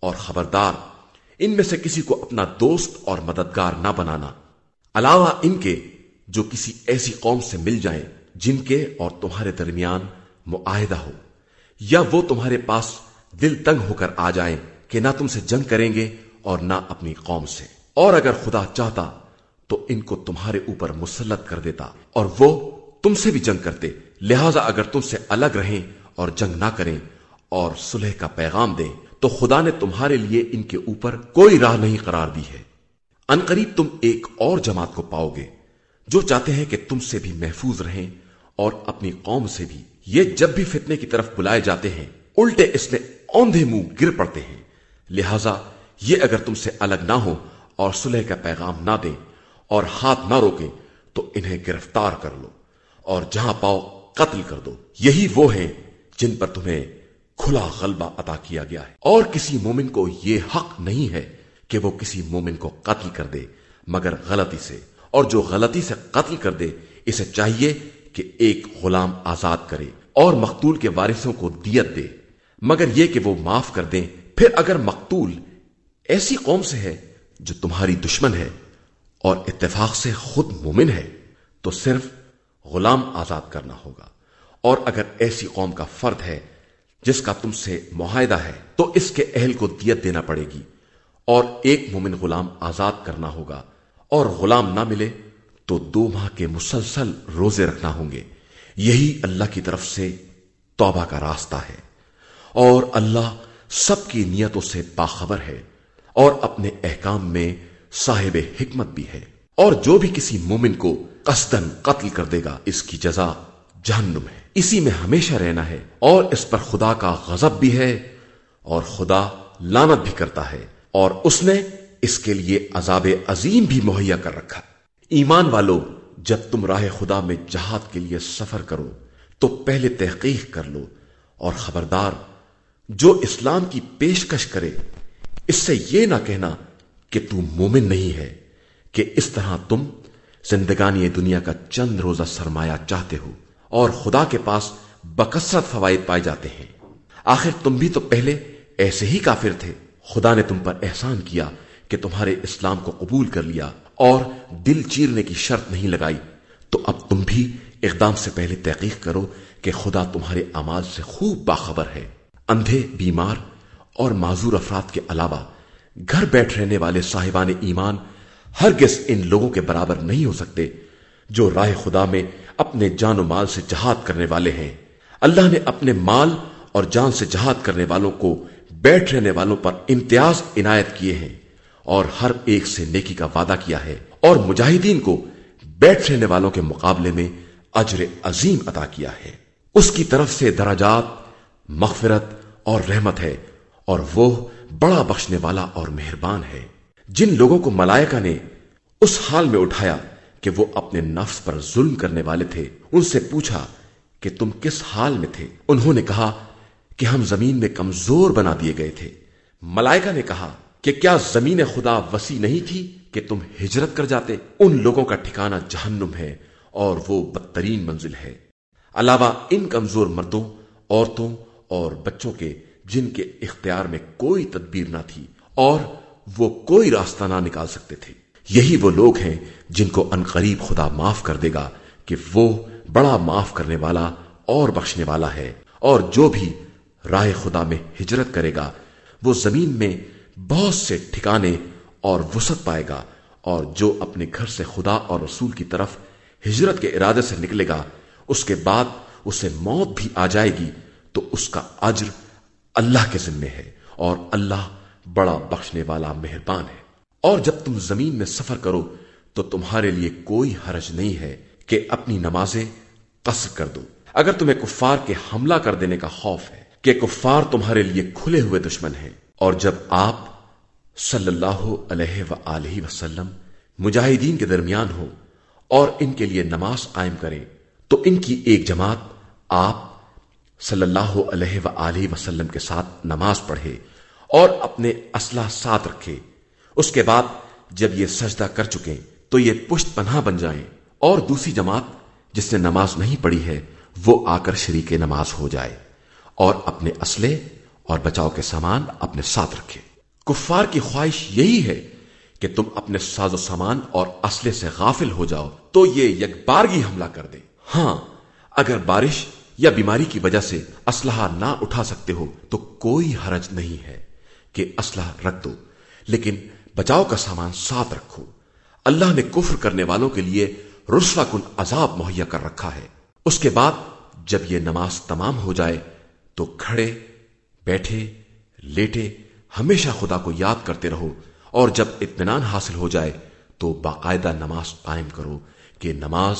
اور خبردار، ان میں سے کسی کو اپنا دوست اور مددگار نہ بنانا۔ علاوہ ان کے، جو کسی ایسی قوم سے مل جائیں جن کے اور تمہارے درمیان معاہدہ ہو۔ یا وہ تمہارے پاس دل تنگ ہو کر آ جائیں کہ نہ تم سے جنگ کریں گے اور نہ اپنی قوم سے۔ اور اگر خدا چاہتا تو ان کو تمہارے اوپر مسلط کر دیتا۔ اور وہ تم سے بھی جنگ کرتے، لہذا اگر تم سے الگ رہیں اور جنگ نہ کریں اور سلح کا پیغام دیں، تو خدا نے تمہارے لیے ان کے اوپر کوئی راہ نہیں قرار دی ہے۔ انقریب تم ایک اور جماعت کو پاؤ گے، جو چاہتے ہیں کہ تم سے بھی محفوظ رہیں اور اپنی قوم سے بھی۔ یہ جب بھی فتنے کی طرف بلائے جاتے ہیں، الٹے اس میں اوندے منہ گر پڑتے ہیں۔ لہذا یہ اگر تم سے الگ نہ ہو اور سلح کا پیغام نہ دیں اور ہاتھ نہ روکیں، تو انہیں گرفتار کر لو۔ اور جہاں پاؤ قتل کر دو، یہی وہ ہیں جن پر تمہیں کھلا غلبہ عطا کیا گیا ہے۔ اور کسی مومن کو یہ حق نہیں ہے کہ وہ کسی مومن کو قتل کر دے، مگر غلطی سے۔ اور جو غلطی سے قتل کر دے، اسے چاہیے کہ ایک غلام آزاد کرے اور مقتول کے وارثوں کو دیت دے۔ مگر یہ کہ وہ معاف کر دیں، پھر اگر مقتول ایسی قوم سے ہے جو تمہاری دشمن ہے اور اتفاق سے خود مومن ہے، تو صرف غلام آزاد کرنا ہوگا۔ اور اگر ایسی قوم کا فرد ہے جس کا تم سے معاہدہ ہے، تو اس کے اہل کو دیت دینا پڑے گی۔ اور ایک مومن غلام آزاد کرنا ہوگا۔ اور غلام نہ ملے، تو دو ماہ کے مسلسل روزے رکھنا ہوں گے۔ یہی اللہ کی طرف سے توبہ کا راستہ ہے۔ اور اللہ سب کی نیتوں سے باخبر ہے۔ اور اپنے احکام میں صاحب حکمت بھی ہے۔ اور جو بھی کسی مومن کو قصدن قتل کر دے گا، اس کی جزا جہنم ہے۔ اسی میں ہمیشہ رہنا ہے اور اس پر خدا کا غضب بھی ہے اور خدا لانت بھی کرتا ہے اور اس نے اس کے لیے عذاب عظیم بھی مہیا کر رکھا۔ ایمان والو، جب تم راہ خدا میں جہاد کے لیے سفر کرو، تو پہلے تحقیق کر لو اور خبردار، جو اسلام کی پیشکش کرے، اس سے یہ نہ کہنا کہ تم مومن نہیں ہے کہ اس طرح تم زندگانی دنیا کا چند روزہ سرمایہ چاہتے ہو اور خدا کے پاس بکثرت فوائد پائے جاتے ہیں۔ آخر تم بھی تو پہلے ایسے ہی کافر تھے۔ خدا نے تم پر احسان کیا کہ تمہارے اسلام کو قبول کر لیا اور دل چیرنے کی شرط نہیں لگائی۔ تو اب تم بھی اقدام سے پہلے تحقیق کرو کہ خدا تمہارے امال سے خوب باخبر ہے۔ اندھے، بیمار اور معذور افراد کے علاوہ گھر بیٹھ رہنے والے صاحبان ایمان ہرگز ان لوگوں کے برابر نہیں ہو سکتے جو راہ خدا میں اپنے جان و مال سے جہاد کرنے والے ہیں۔ اللہ نے اپنے مال اور جان سے جہاد کرنے والوں کو بیٹھ رہنے والوں پر امتیاز عنایت کیے ہیں اور ہر ایک سے نیکی کا وعدہ کیا ہے۔ اور مجاہدین کو بیٹھ رہنے والوں کے مقابلے میں اجر عظیم عطا کیا ہے۔ اس کی طرف سے دراجات مغفرت اور رحمت ہے اور وہ بڑا بخشنے والا اور مہربان ہے۔ جن لوگوں کو ملائکہ نے اس حال میں اٹھایا کہ وہ اپنے نفس پر ظلم کرنے والے تھے، ان سے پوچھا کہ تم کس حال میں تھے؟ انہوں نے کہا کہ ہم زمین میں کمزور بنا دیے گئے تھے۔ ملائکہ نے کہا کہ کیا زمین خدا وسیع نہیں تھی کہ تم ہجرت کر جاتے؟ ان لوگوں کا ٹھکانہ جہنم ہے اور وہ بدترین منزل ہے۔ علاوہ ان کمزور مردوں، عورتوں اور بچوں کے جن کے اختیار میں کوئی تدبیر نہ تھی اور وہ کوئی راستہ نہ نکال سکتے تھے۔ یہی وہ لوگ ہیں جن کو انقریب خدا معاف کر دے گا کہ وہ بڑا معاف کرنے والا اور بخشنے والا ہے اور جو بھی راہ خدا میں ہجرت کرے گا، وہ زمین میں بہت سے ٹھکانے اور وسط پائے گا اور جو اپنے گھر سے خدا اور رسول کی طرف ہجرت کے ارادے سے نکلے گا، اس کے بعد اسے موت بھی آ جائے گی، تو اس کا اجر اللہ کے ذمے ہے اور اللہ بڑا بخشنے والا مہربان ہے۔ اور جب تم زمین میں سفر کرو، تو تمہارے لیے کوئی حرج نہیں ہے کہ اپنی نمازیں قصر کر دو۔ اگر تمہیں کفار کے حملہ کر دینے کا خوف ہے کہ کفار تمہارے لیے کھلے ہوئے دشمن ہیں، اور جب آپ صلی اللہ علیہ و وسلم مجاہدین کے درمیان ہو اور ان کے لیے نماز قائم کریں، تو ان کی ایک جماعت آپ صلی اللہ علیہ و وسلم کے ساتھ نماز پڑھے۔ اور اپنے اسلحہ ساتھ رکھے۔ اس کے بعد جب یہ سجدہ کر چکے تو یہ پشت پناہ بن جائیں اور دوسری جماعت جس نے نماز نہیں پڑھی ہے، وہ آ کر شریک نماز ہو جائے اور اپنے اسلحے اور بچاؤ کے سامان اپنے ساتھ رکھے۔ کفار کی خواہش یہی ہے کہ تم اپنے ساز و سامان اور اسلحے سے غافل ہو جاؤ تو یہ یک بارگی حملہ کر دے۔ ہاں اگر بارش یا بیماری کی وجہ سے اسلحہ نہ اٹھا سکتے ہو تو کوئی حرج نہیں ہے۔ کہ اسلحہ رکھ دو، لیکن بچاؤ کا سامان ساتھ رکھو۔ اللہ نے کفر کرنے والوں کے لیے رسوا کن عذاب مہیا کر رکھا ہے۔ اس کے بعد جب یہ نماز تمام ہو جائے تو کھڑے، بیٹھے، لیٹے، ہمیشہ خدا کو یاد کرتے رہو۔ اور جب اطمینان حاصل ہو جائے تو باقاعدہ نماز قائم کرو کہ نماز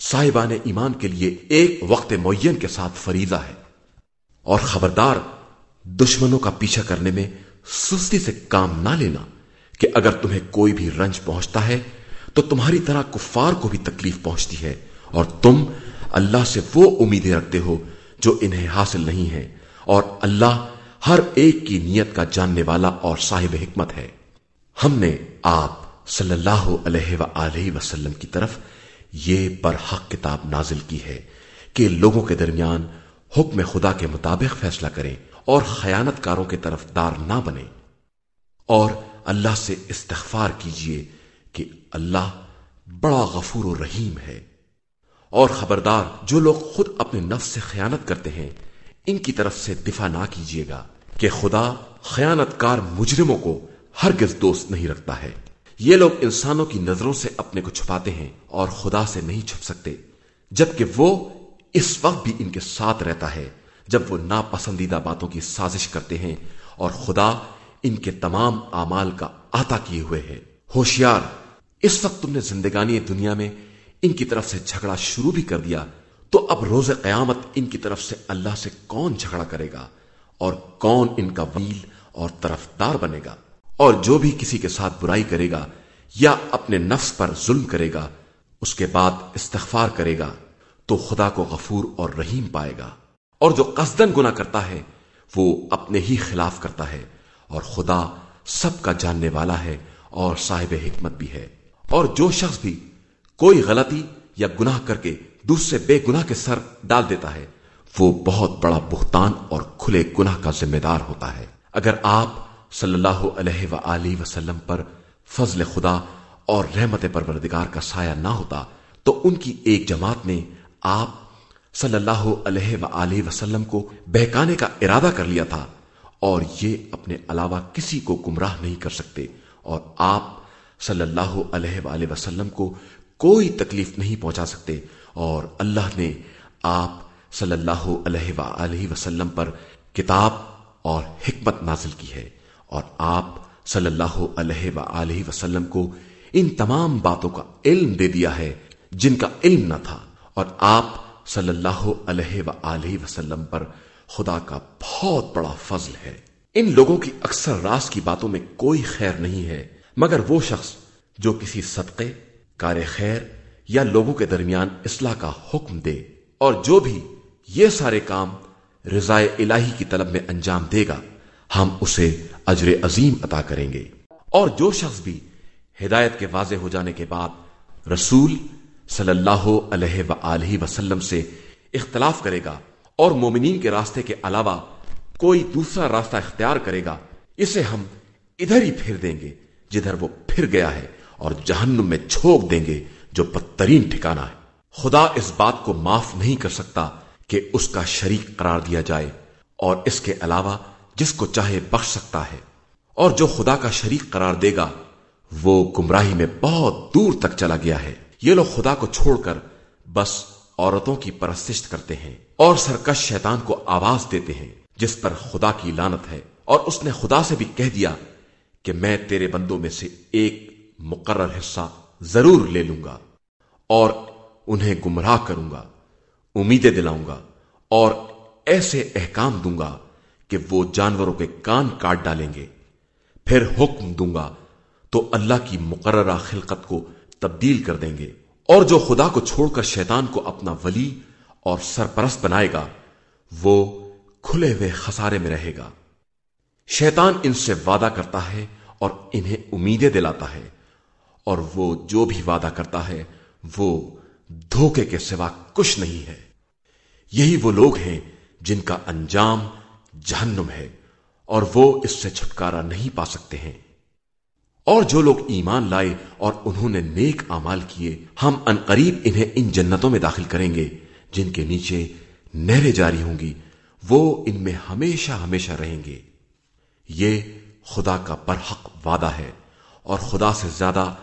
صاحبان ایمان کے لیے ایک وقت معین کے ساتھ فریضہ ہے۔ اور خبردار دشمنوں کا پیچھا کرنے میں سستی سے کام نہ لینا کہ اگر تمہیں کوئی بھی رنج پہنچتا ہے، تو تمہاری طرح کفار کو بھی تکلیف پہنچتی ہے۔ اور تم اللہ سے وہ امیدیں رکھتے ہو جو انہیں حاصل نہیں ہے اور اللہ ہر ایک کی نیت کا جاننے والا اور صاحب حکمت ہے۔ ہم نے آپ صلی اللہ علیہ و وسلم کی طرف یہ برحق کتاب نازل کی ہے کہ لوگوں کے درمیان حکم خدا کے مطابق فیصلہ کریں۔ اور خیانت کاروں کے طرف دار نہ بنے۔ اور اللہ سے استغفار کیجیے کہ اللہ بڑا غفور و رحیم ہے۔ اور خبردار، جو لوگ خود اپنے نفس سے خیانت کرتے ہیں، ان کی طرف سے دفاع نہ کیجیے گا کہ خدا خیانت کار مجرموں کو ہرگز دوست نہیں رکھتا ہے۔ یہ لوگ انسانوں کی نظروں سے اپنے کو چھپاتے ہیں اور خدا سے نہیں چھپ سکتے، جبکہ وہ اس وقت بھی ان کے ساتھ رہتا ہے۔ جب وہ ناپسندیدہ باتوں کی سازش کرتے ہیں اور خدا ان کے تمام اعمال کا آتا کیے ہوئے ہے۔ ہوشیار، اس وقت تم نے زندگانی دنیا میں ان کی طرف سے جھگڑا شروع بھی کر دیا، تو اب روز قیامت ان کی طرف سے اللہ سے کون جھگڑا کرے گا اور کون ان کا ویل اور طرفدار بنے گا؟ اور جو بھی کسی کے ساتھ برائی کرے گا یا اپنے نفس پر ظلم کرے گا، اس کے بعد استغفار کرے گا، تو خدا کو غفور اور رحیم پائے گا۔ اور جو قصدن گنا کرتا ہے، وہ اپنے ہی خلاف کرتا ہے۔ اور خدا سب کا جاننے والا ہے اور صاحب حکمت بھی ہے۔ اور جو شخص بھی کوئی غلطی یا گناہ کر کے دوسرے بے گناہ کے سر ڈال دیتا ہے، وہ بہت بڑا بہتان اور کھلے گناہ کا ذمہ دار ہوتا ہے۔ اگر آپ صلی اللہ علیہ و وسلم پر فضل خدا اور رحمت پروردگار کا سایہ نہ ہوتا، تو ان کی ایک جماعت نے آپ صلی اللہ علیہ و وسلم کو بہکانے کا ارادہ کر لیا تھا اور یہ اپنے علاوہ کسی کو گمراہ نہیں کر سکتے اور آپ صلی اللہ علیہ وآلہ وسلم کو کوئی تکلیف نہیں پہنچا سکتے اور اللہ نے آپ صلی اللہ علیہ وآلہ وسلم پر کتاب اور حکمت نازل کی ہے اور آپ صلی اللہ علیہ وآلہ وسلم کو ان تمام باتوں کا علم دے دیا ہے جن کا علم نہ تھا اور آپ صلی اللہ علیہ وآلہ وسلم پر خدا کا بہت بڑا فضل ہے۔ ان لوگوں کی اکثر راس کی باتوں میں کوئی خیر نہیں ہے، مگر وہ شخص جو کسی صدقے، کار خیر یا لوگوں کے درمیان اصلاح کا حکم دے اور جو بھی یہ سارے کام رضائے الہی کی طلب میں انجام دے گا، ہم اسے اجر عظیم عطا کریں گے۔ اور جو شخص بھی ہدایت کے واضح ہو جانے کے بعد رسول صلی اللہ علیہ و وسلم سے اختلاف کرے گا اور مومنین کے راستے کے علاوہ کوئی دوسرا راستہ اختیار کرے گا، اسے ہم ادھر ہی پھر دیں گے جدھر وہ پھر گیا ہے اور جہنم میں چھوک دیں گے جو بدترین ٹھکانا ہے۔ خدا اس بات کو معاف نہیں کر سکتا کہ اس کا شریک قرار دیا جائے اور اس کے علاوہ جس کو چاہے بخش سکتا ہے۔ اور جو خدا کا شریک قرار دے گا، وہ گمراہی میں بہت دور تک چلا گیا ہے۔ یہ لوگ خدا کو چھوڑ کر بس عورتوں کی پرستش کرتے ہیں اور سرکش شیطان کو آواز دیتے ہیں، جس پر خدا کی لانت ہے۔ اور اس نے خدا سے بھی کہہ دیا کہ میں تیرے بندوں میں سے ایک مقرر حصہ ضرور لے لوں گا اور انہیں گمراہ کروں گا، امیدیں دلاؤں گا اور ایسے احکام دوں گا کہ وہ جانوروں کے کان کاٹ ڈالیں گے۔ پھر حکم دوں گا تو اللہ کی مقررہ خلقت کو تبدیل کر دیں گے۔ اور جو خدا کو چھوڑ کر شیطان کو اپنا ولی اور سرپرست بنائے گا، وہ کھلے ہوئے خسارے میں رہے گا۔ شیطان ان سے وعدہ کرتا ہے اور انہیں امیدیں دلاتا ہے۔ اور وہ جو بھی وعدہ کرتا ہے، وہ دھوکے کے سوا کچھ نہیں ہے۔ یہی وہ لوگ ہیں جن کا انجام جہنم ہے اور وہ اس سے چھٹکارا نہیں پا سکتے ہیں۔ اور جو لوگ ایمان لائے اور انہوں نے نیک امال کیے، ہم انقریب انہیں ان جنتوں میں داخل کریں گے، جن کے نیچے نہریں جاری ہوں گی، وہ ان میں ہمیشہ ہمیشہ رہیں گے۔ یہ خدا کا برحق وعدہ ہے اور خدا سے زیادہ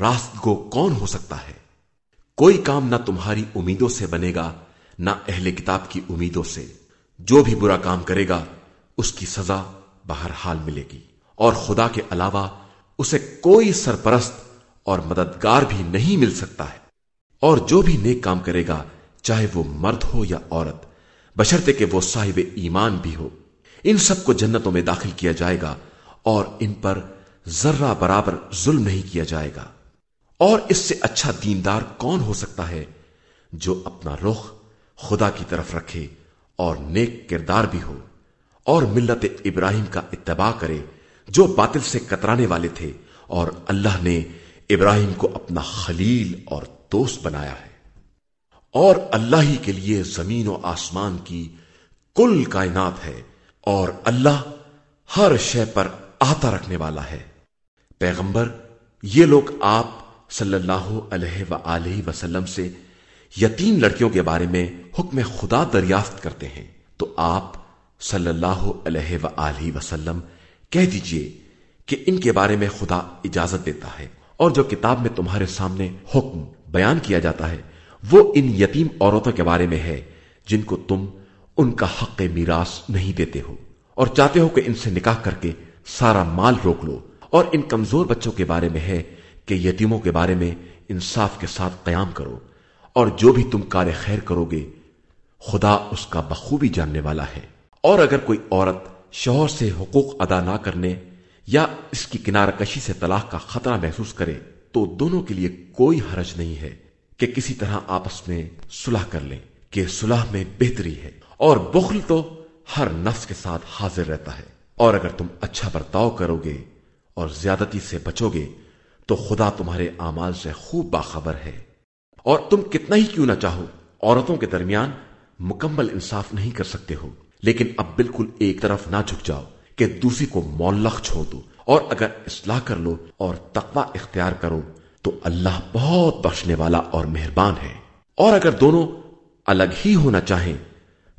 راست کو کون ہو سکتا ہے؟ کوئی کام نہ تمہاری امیدوں سے بنے گا، نہ اہل کتاب کی امیدوں سے۔ جو بھی برا کام کرے گا، اس کی سزا بہرحال ملے گی۔ اور خدا کے علاوہ اسے کوئی سرپرست اور مددگار بھی نہیں مل سکتا ہے۔ اور جو بھی نیک کام کرے گا، چاہے وہ مرد ہو یا عورت بشرتے کہ وہ صاحب ایمان بھی ہو۔ ان سب کو جنتوں میں داخل کیا جائے گا اور ان پر ذرہ برابر ظلم نہیں کیا جائے گا۔ اور اس سے اچھا دیندار کون ہو سکتا ہے جو اپنا رخ خدا کی طرف رکھے اور نیک کردار بھی ہو اور ملت ابراہیم کا اتباع کرے جو باطل سے کترانے والے تھے اور اللہ نے ابراہیم کو اپنا خلیل اور دوست بنایا ہے۔ اور اللہ ہی کے لیے زمین و آسمان کی کل کائنات ہے اور اللہ ہر شے پر آتا رکھنے والا ہے۔ پیغمبر، یہ لوگ آپ صلی اللہ علیہ و وسلم سے یتیم لڑکیوں کے بارے میں حکم خدا دریافت کرتے ہیں۔ تو آپ صلی اللہ علیہ و وسلم کہہ دیجیے کہ ان کے بارے میں خدا اجازت دیتا ہے اور جو کتاب میں تمہارے سامنے حکم بیان کیا جاتا ہے، وہ ان یتیم عورتوں کے بارے میں ہے، جن کو تم ان کا حق میراث نہیں دیتے ہو۔ اور چاہتے ہو کہ ان سے نکاح کر کے سارا مال روک لو۔ اور ان کمزور بچوں کے بارے میں ہے کہ یتیموں کے بارے میں انصاف کے ساتھ قیام کرو۔ اور جو بھی تم کار خیر کرو گے، خدا اس کا بخوبی جاننے والا ہے۔ اور اگر کوئی عورت شوہر سے حقوق ادا نہ کرنے یا اس کی کنارہ کشی سے طلاق کا خطرہ محسوس کرے تو دونوں کے لیے کوئی حرج نہیں ہے کہ کسی طرح آپس میں صلح کر لیں کہ صلح میں بہتری ہے اور بخل تو ہر نفس کے ساتھ حاضر رہتا ہے اور اگر تم اچھا برتاؤ کرو گے اور زیادتی سے بچو گے تو خدا تمہارے اعمال سے خوب باخبر ہے اور تم کتنا ہی کیوں نہ چاہو، عورتوں کے درمیان مکمل انصاف نہیں کر سکتے ہو۔ لیکن اب بالکل ایک طرف نہ جھک جاؤ کہ دوسری کو مولخ چھوڑ دو اور اگر اصلاح کر لو اور تقوی اختیار کرو تو اللہ بہت بخشنے والا اور مہربان ہے۔ اور اگر دونوں الگ ہی ہونا چاہیں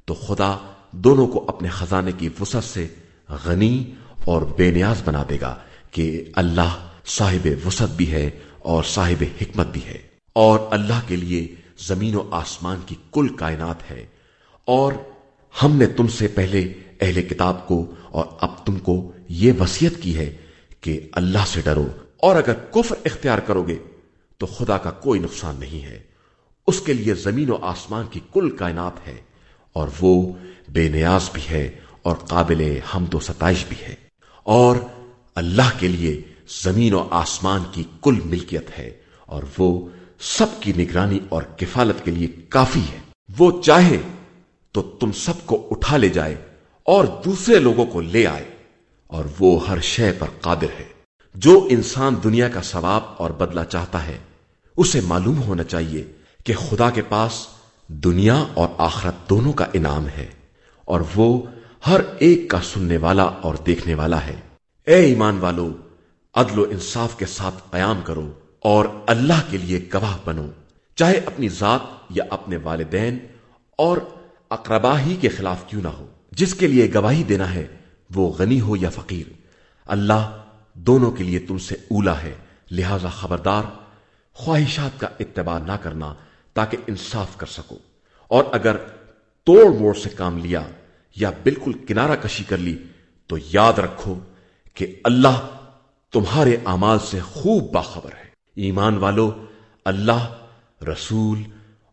تو خدا دونوں کو اپنے خزانے کی وسعت سے غنی اور بے نیاز بنا دے گا کہ اللہ صاحب وسعت بھی ہے اور صاحب حکمت بھی ہے۔ اور اللہ کے لیے زمین و آسمان کی کل کائنات ہے اور ہم نے تم سے پہلے اہل کتاب کو اور اب تم کو یہ وسیعت کی ہے کہ اللہ سے ڈرو اور اگر کفر اختیار کرو گے تو خدا کا کوئی نقصان نہیں ہے۔ اس کے لیے زمین و آسمان کی کل کائنات ہے اور وہ بے نیاز بھی ہے اور قابل حمد و ستائش بھی ہے۔ اور اللہ کے لیے زمین و آسمان کی کل ملکیت ہے اور وہ سب کی نگرانی اور کفالت کے لیے کافی ہے۔ وہ چاہے تو تم سب کو اٹھا لے جائے اور دوسرے لوگوں کو لے آئے، اور وہ ہر شے پر قادر ہے۔ جو انسان دنیا کا ثواب اور بدلہ چاہتا ہے، اسے معلوم ہونا چاہیے کہ خدا کے پاس دنیا اور آخرت دونوں کا انعام ہے، اور وہ ہر ایک کا سننے والا اور دیکھنے والا ہے۔ اے ایمان والو، عدل و انصاف کے ساتھ قیام کرو اور اللہ کے لیے گواہ بنو، چاہے اپنی ذات یا اپنے والدین اور اقربا ہی کے خلاف کیوں نہ ہو؟ جس کے لیے گواہی دینا ہے، وہ غنی ہو یا فقیر؟ اللہ دونوں کے لیے تم سے اولا ہے، لہذا خبردار، خواہشات کا اتباع نہ کرنا تاکہ انصاف کر سکو۔ اور اگر توڑ موڑ سے کام لیا یا بالکل کنارہ کشی کر لی، تو یاد رکھو کہ اللہ تمہارے اعمال سے خوب باخبر ہے۔ ایمان والو، اللہ، رسول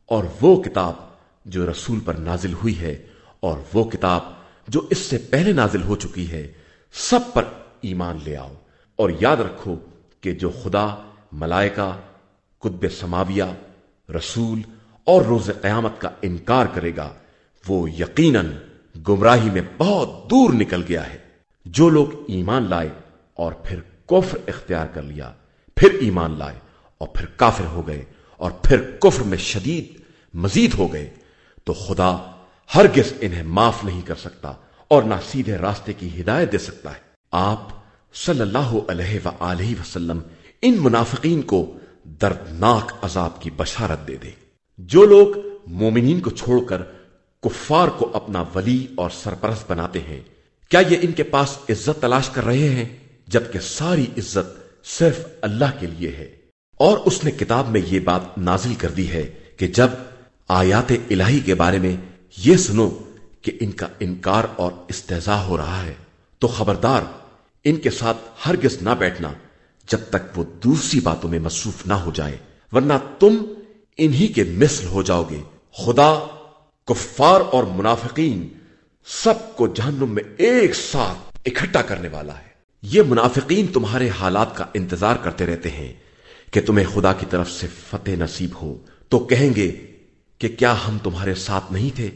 اور وہ کتاب جو رسول پر نازل ہوئی ہے اور وہ کتاب جو اس سے پہلے نازل ہو چکی ہے، سب پر ایمان لے آؤ اور یاد رکھو کہ جو خدا، ملائکہ، قطب سماویہ، رسول اور روز قیامت کا انکار کرے گا، وہ یقیناً گمراہی میں بہت دور نکل گیا ہے۔ جو لوگ ایمان لائے اور پھر کفر اختیار کر لیا، پھر ایمان لائے اور پھر کافر ہو گئے اور پھر کفر میں شدید مزید ہو گئے۔ تو خدا ہرگز انہیں معاف نہیں کر سکتا اور نہ سیدھے راستے کی ہدایت دے سکتا ہے۔ آپ صلی اللہ علیہ و وسلم ان منافقین کو دردناک عذاب کی بشارت دے دے۔ جو لوگ مومنین کو چھوڑ کر کفار کو اپنا ولی اور سرپرست بناتے ہیں، کیا یہ ان کے پاس عزت تلاش کر رہے ہیں؟ جبکہ ساری عزت صرف اللہ کے لیے ہے۔ اور اس نے کتاب میں یہ بات نازل کر دی ہے کہ جب آیات الہی کے بارے میں یہ سنو کہ ان کا انکار اور استحضا ہو رہا ہے۔ تو خبردار، ان کے ساتھ ہرگز نہ بیٹھنا جب تک وہ دوسری باتوں میں مصروف نہ ہو جائے، ورنہ تم انہی کے مثل ہو جاؤ گے۔ خدا، کفار اور منافقین سب کو جہنم میں ایک ساتھ اکٹھا کرنے والا ہے۔ یہ منافقین تمہارے حالات کا انتظار کرتے رہتے ہیں کہ تمہیں خدا کی طرف سے فتح نصیب ہو۔ تو کہیں گے کہ کیا ہم تمہارے ساتھ نہیں تھے؟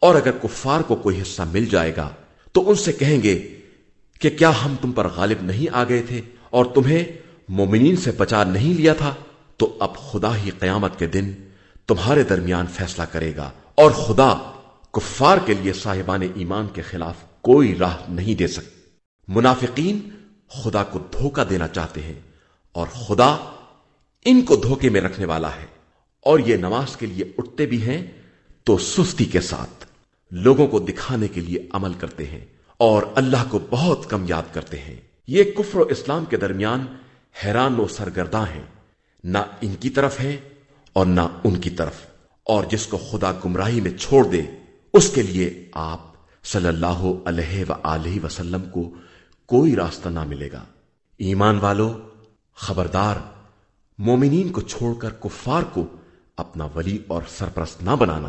اور اگر کفار کو کوئی حصہ مل جائے گا، تو ان سے کہیں گے کہ کیا ہم تم پر غالب نہیں آ گئے تھے اور تمہیں مومنین سے بچا نہیں لیا تھا؟ تو اب خدا ہی قیامت کے دن تمہارے درمیان فیصلہ کرے گا اور خدا کفار کے لیے صاحبان ایمان کے خلاف کوئی راہ نہیں دے سکتے منافقین خدا کو دھوکہ دینا چاہتے ہیں اور خدا ان کو دھوکے میں رکھنے والا ہے۔ اور یہ نماز کے لیے اٹھتے بھی ہیں، تو سستی کے ساتھ لوگوں کو دکھانے کے لیے عمل کرتے ہیں اور اللہ کو بہت کم یاد کرتے ہیں۔ یہ کفر و اسلام کے درمیان حیران و سرگرداں ہیں۔ نہ ان کی طرف ہے اور نہ ان کی طرف۔ اور جس کو خدا گمراہی میں چھوڑ دے، اس کے لیے آپ صلی اللہ علیہ و وسلم کو کوئی راستہ نہ ملے گا۔ ایمان والو، خبردار، مومنین کو چھوڑ کر کفار کو اپنا ولی اور سرپرست نہ بنانا۔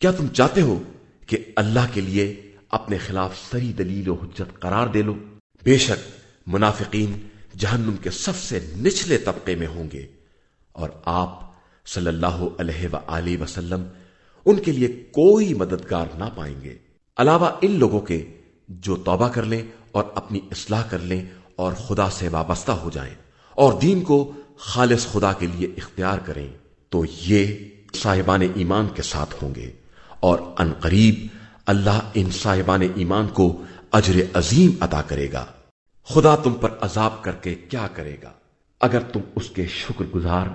کیا تم چاہتے ہو کہ اللہ کے لیے اپنے خلاف سری دلیل و حجت قرار دے لو؟ بے شک منافقین جہنم کے سب سے نچلے طبقے میں ہوں گے۔ اور آپ صلی اللہ علیہ وآلہ وسلم ان کے لیے کوئی مددگار نہ پائیں گے۔ علاوہ ان لوگوں کے جو توبہ کر لیں اور اپنی اصلاح کر لیں اور خدا سے وابستہ ہو جائیں اور دین کو خالص خدا کے لیے اختیار کریں۔ تو یہ صاحبان ایمان کے ساتھ ہوں گے۔ اور ان قریب اللہ ان صاحبان ایمان کو اجر عظیم عطا کرے گا۔ خدا تم پر عذاب کر کے کیا کرے گا؟ اگر تم اس کے شکر گزار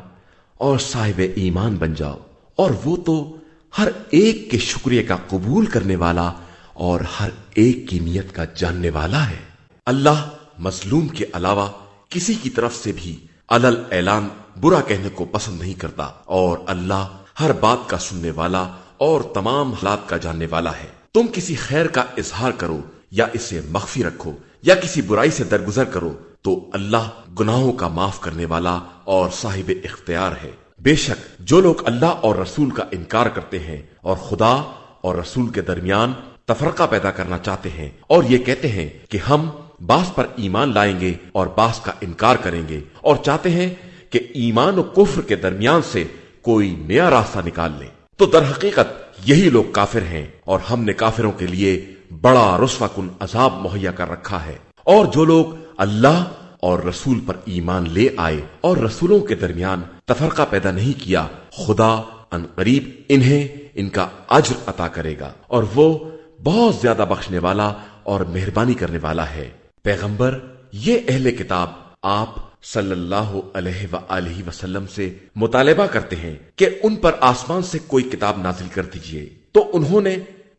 اور صاحب ایمان بن جاؤ۔ اور وہ تو ہر ایک کے شکریہ کا قبول کرنے والا اور ہر ایک کی نیت کا جاننے والا ہے۔ اللہ مظلوم کے علاوہ کسی کی طرف سے بھی الل اعلان برا کہنے کو پسند نہیں کرتا اور اللہ ہر بات کا سننے والا اور تمام حالات کا جاننے والا ہے۔ تم کسی خیر کا اظہار کرو یا اسے مخفی رکھو یا کسی برائی سے درگزر کرو تو اللہ گناہوں کا معاف کرنے والا اور صاحب اختیار ہے۔ بے شک جو لوگ اللہ اور رسول کا انکار کرتے ہیں اور خدا اور رسول کے درمیان تفرقہ پیدا کرنا چاہتے ہیں اور یہ کہتے ہیں کہ ہم باس پر ایمان لائیں گے اور باس کا انکار کریں گے اور چاہتے ہیں کہ ایمان و کفر کے درمیان سے کوئی نیا راستہ نکال لیں۔ تو در حقیقت یہی لوگ کافر ہیں اور ہم نے کافروں کے لیے بڑا رسوا کن عذاب مہیا کر رکھا ہے۔ اور جو لوگ اللہ اور رسول پر ایمان لے آئے اور رسولوں کے درمیان تفرقہ پیدا نہیں کیا، خدا ان قریب انہیں ان کا اجر عطا کرے گا۔ اور وہ بہت زیادہ بخشنے والا اور مہربانی کرنے والا ہے۔ پیغمبر، یہ اہل کتاب آپ صلی اللہ علیہ وآلہ وسلم سے مطالبہ کرتے ہیں کہ ان پر آسمان سے کوئی کتاب نازل کر دیجیے۔ تو انہوں نے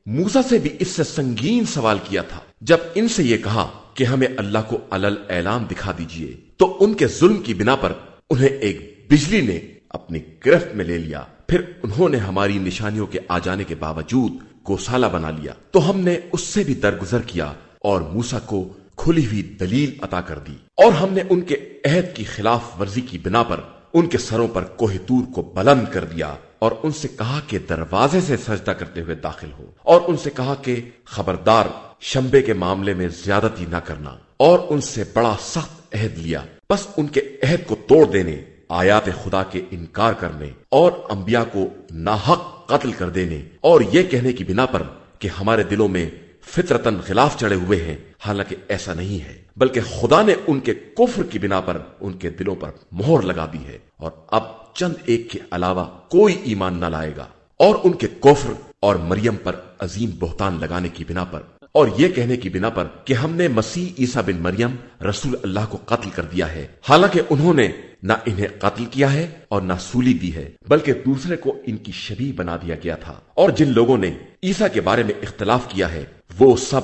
موسا سے بھی اس سے سنگین سوال کیا تھا۔ جب ان سے یہ کہا کہ ہمیں اللہ کو الل اعلان دکھا دیجیے، تو ان کے ظلم کی بنا پر انہیں ایک بجلی نے اپنی گرفت میں لے لیا۔ پھر انہوں نے ہماری نشانیوں کے آ جانے کے باوجود گوسالہ بنا لیا۔ تو ہم نے اس سے بھی درگزر کیا اور موسا کو کھلی ہوئی دلیل عطا کر دی۔ اور ہم نے ان کے عہد کی خلاف ورزی کی بنا پر ان کے سروں پر کوہ تور کو بلند کر دیا اور ان سے کہا کہ دروازے سے سجدہ کرتے ہوئے داخل ہو اور ان سے کہا کہ خبردار، شمبے کے معاملے میں زیادتی نہ کرنا۔ اور ان سے بڑا سخت عہد لیا۔ بس ان کے عہد کو توڑ دینے، آیات خدا کے انکار کرنے اور انبیاء کو ناحق قتل کر دینے اور یہ کہنے کی بنا پر کہ ہمارے دلوں میں فطرتن خلاف چڑھے ہوئے ہیں۔ حالانکہ ایسا نہیں ہے، بلکہ خدا نے ان کے کفر کی بنا پر ان کے دلوں پر مہر لگا دی ہے۔ اور اب چند ایک کے علاوہ کوئی ایمان نہ لائے گا۔ اور ان کے کفر اور مریم پر عظیم بہتان لگانے کی بنا پر۔ اور یہ کہنے کی بنا پر کہ ہم نے مسیح عیسیٰ بن مریم رسول اللہ کو قتل کر دیا ہے۔ حالانکہ انہوں نے نہ انہیں قتل کیا ہے اور نہ سولی دی ہے، بلکہ دوسرے کو ان کی شبی بنا دیا گیا تھا۔ اور جن لوگوں نے عیسیٰ کے بارے میں اختلاف کیا ہے وہ سب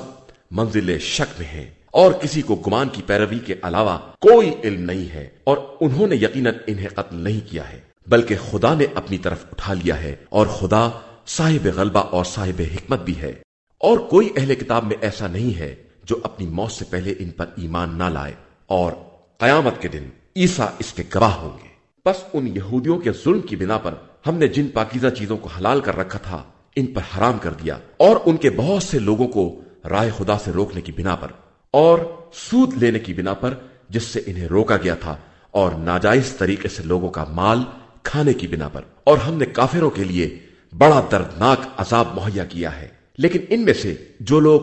منزل شک میں ہیں اور کسی کو گمان کی پیروی کے علاوہ کوئی علم نہیں ہے اور انہوں نے یقیناً انہیں قتل نہیں کیا ہے، بلکہ خدا نے اپنی طرف اٹھا لیا ہے اور خدا صاحب غلبہ اور صاحب حکمت بھی ہے۔ اور کوئی اہل کتاب میں ایسا نہیں ہے جو اپنی موت سے پہلے ان پر ایمان نہ لائے اور قیامت کے دن عیسا اس کے گواہ ہوں گے۔ بس ان یہودیوں کے ظلم کی بنا پر ہم نے جن پاکیزہ چیزوں کو حلال کر رکھا تھا ان پر حرام کر دیا اور ان کے بہت سے لوگوں کو رائے خدا سے روکنے کی بنا پر اور سود لینے کی بنا پر جس سے انہیں روکا گیا تھا اور ناجائز طریقے سے لوگوں کا مال کھانے کی بنا پر اور ہم نے کافروں کے لیے بڑا دردناک عذاب مہیا کیا ہے۔ لیکن ان میں سے جو لوگ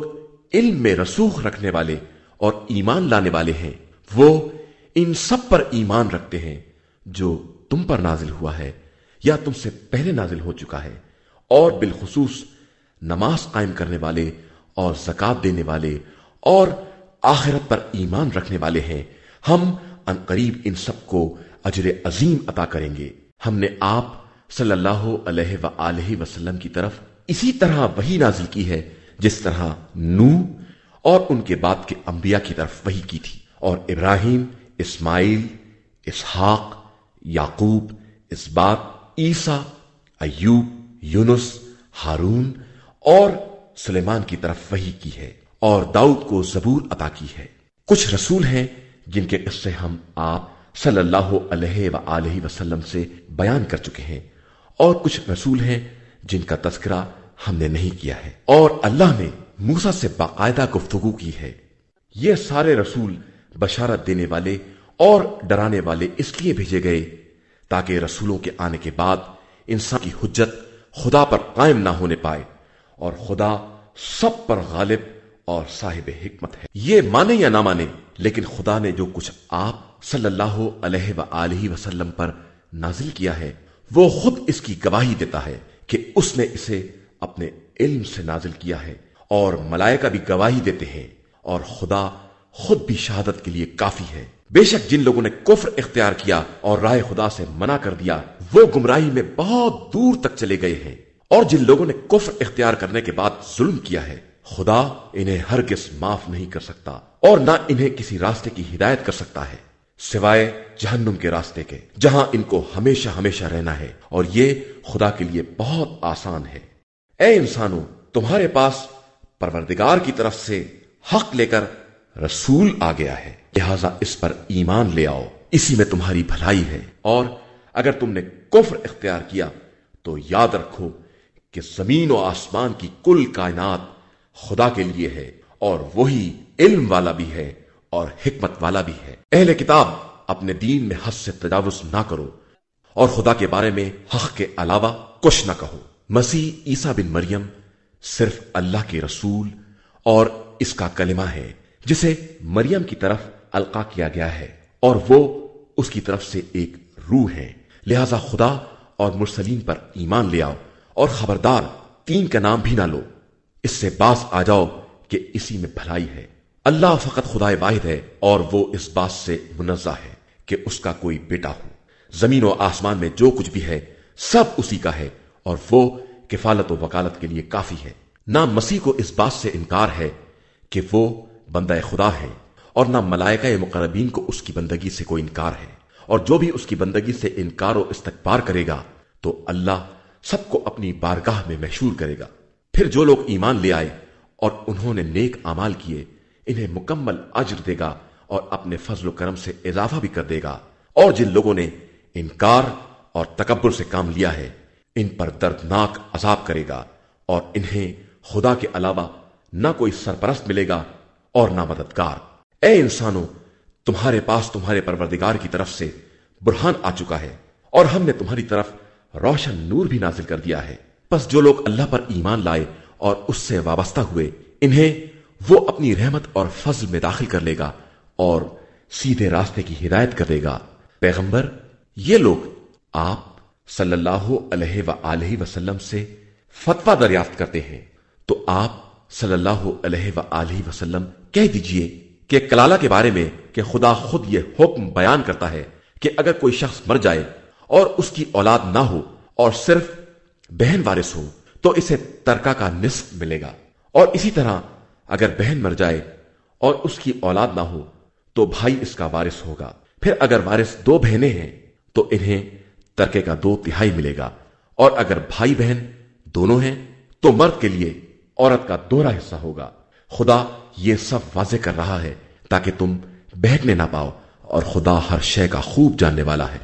علم میں رسوخ رکھنے والے اور ایمان لانے والے ہیں، وہ ان سب پر ایمان رکھتے ہیں جو تم پر نازل ہوا ہے یا تم سے پہلے نازل ہو چکا ہے۔ اور بالخصوص نماز قائم کرنے والے اور زکات دینے والے اور آخرت پر ایمان رکھنے والے ہیں، ہم ان قریب ان سب کو اجر عظیم عطا کریں گے۔ ہم نے آپ صلی اللہ علیہ وآلہ وسلم کی طرف اسی طرح وہی نازل کی ہے، جس طرح نو اور ان کے بعد کے انبیاء کی طرف وہی کی تھی۔ اور ابراہیم، اسماعیل، اسحاق، یعقوب اس بات عیسیٰ، ایوب یونس، ہارون اور سلیمان کی طرف وہی کی ہے اور داؤد کو زبور عطا کی ہے۔ کچھ رسول ہیں جن کے قصے ہم آپ صلی اللہ علیہ وآلہ وسلم سے بیان کر چکے ہیں اور کچھ رسول ہیں جن کا تذکرہ ہم نے نہیں کیا ہے۔ اور اللہ نے موسا سے باقاعدہ گفتگو کی ہے۔ یہ سارے رسول بشارت دینے والے اور ڈرانے والے اس لیے بھیجے گئے تاکہ رسولوں کے آنے کے بعد انسان کی حجت خدا پر قائم نہ ہونے پائے اور خدا سب پر غالب اور صاحب حکمت ہے۔ یہ مانے یا نہ مانے، لیکن خدا نے جو کچھ آپ صلی اللہ علیہ و وسلم پر نازل کیا ہے، وہ خود اس کی گواہی دیتا ہے کہ اس نے اسے اپنے علم سے نازل کیا ہے اور ملائکہ بھی گواہی دیتے ہیں اور خدا خود بھی شہادت کے لیے کافی ہے۔ بے شک جن لوگوں نے کفر اختیار کیا اور رائے خدا سے منع کر دیا وہ گمراہی میں بہت دور تک چلے گئے ہیں۔ اور جن لوگوں نے کفر اختیار کرنے کے بعد ظلم کیا ہے، خدا انہیں ہرگز معاف نہیں کر سکتا اور نہ انہیں کسی راستے کی ہدایت کر سکتا ہے۔ سوائے جہنم کے راستے کے، جہاں ان کو ہمیشہ ہمیشہ رہنا ہے۔ اور یہ خدا کے لیے بہت آسان ہے۔ اے انسانوں، تمہارے پاس پروردگار کی طرف سے حق لے کر رسول آ گیا ہے۔ لہذا اس پر ایمان لے آؤ۔ اسی میں تمہاری بھلائی ہے۔ اور اگر تم نے کفر اختیار کیا، تو یاد رکھو کہ زمین و آسمان کی کل کائنات خدا کے لیے ہے اور وہی علم والا بھی ہے اور حکمت والا بھی ہے۔ اہل کتاب اپنے دین میں حد سے تجاوز نہ کرو اور خدا کے بارے میں حق کے علاوہ کچھ نہ کہو۔ مسیح عیسیٰ بن مریم صرف اللہ کے رسول اور اس کا کلمہ ہے، جسے مریم کی طرف القا کیا گیا ہے اور وہ اس کی طرف سے ایک روح ہے۔ لہذا خدا اور مرسلین پر ایمان لے آؤ اور خبردار تین کا نام بھی نہ لو۔ اس سے باس آ جاؤ کہ اسی میں بھلائی ہے۔ اللہ فقط خدا واحد ہے اور وہ اس بات سے منزہ ہے کہ اس کا کوئی بیٹا ہو۔ زمین و آسمان میں جو کچھ بھی ہے، سب اسی کا ہے اور وہ کفالت و وکالت کے لیے کافی ہے۔ نہ مسیح کو اس بات سے انکار ہے کہ وہ بندہ خدا ہے اور نہ ملائکہ مقربین کو اس کی بندگی سے کوئی انکار ہے۔ اور جو بھی اس کی بندگی سے انکار و استقبار کرے گا، تو اللہ سب کو اپنی بارگاہ میں محشور کرے گا۔ پھر جو لوگ ایمان لے آئے اور انہوں نے نیک امال کیے، انہیں مکمل اجر دے گا اور اپنے فضل و کرم سے اضافہ بھی کر دے گا۔ اور جن لوگوں نے انکار اور تکبر سے کام لیا ہے، ان پر دردناک عذاب کرے گا اور انہیں خدا کے علاوہ نہ کوئی سرپرست ملے گا اور نہ مددگار۔ اے انسانوں تمہارے پاس تمہارے پروردگار کی طرف سے برہان آ چکا ہے اور ہم نے تمہاری طرف روشن نور بھی نازل کر دیا ہے۔ بس جو لوگ اللہ پر ایمان لائے اور اس سے وابستہ ہوئے، انہیں وہ اپنی رحمت اور فضل میں داخل کر لے گا اور سیدھے راستے کی ہدایت کر دے گا۔ پیغمبر، یہ لوگ آپ صلی اللہ علیہ و وسلم سے فتوا دریافت کرتے ہیں۔ تو آپ صلی اللہ علیہ و وسلم کہہ دیجیے کہ کلالہ کے بارے میں کہ خدا خود یہ حکم بیان کرتا ہے کہ اگر کوئی شخص مر جائے اور اس کی اولاد نہ ہو اور صرف بہن وارث ہو، تو اسے ترکا کا نصف ملے گا۔ اور اسی طرح اگر بہن مر جائے اور اس کی اولاد نہ ہو، تو بھائی اس کا وارث ہوگا۔ پھر اگر وارث دو بہنیں ہیں، تو انہیں ترکے کا دو تہائی ملے گا۔ اور اگر بھائی بہن دونوں ہیں، تو مرد کے لیے عورت کا دوہرا حصہ ہوگا۔ خدا یہ سب واضح کر رہا ہے تاکہ تم بیٹھنے نہ پاؤ اور خدا ہر شے کا خوب جاننے والا ہے۔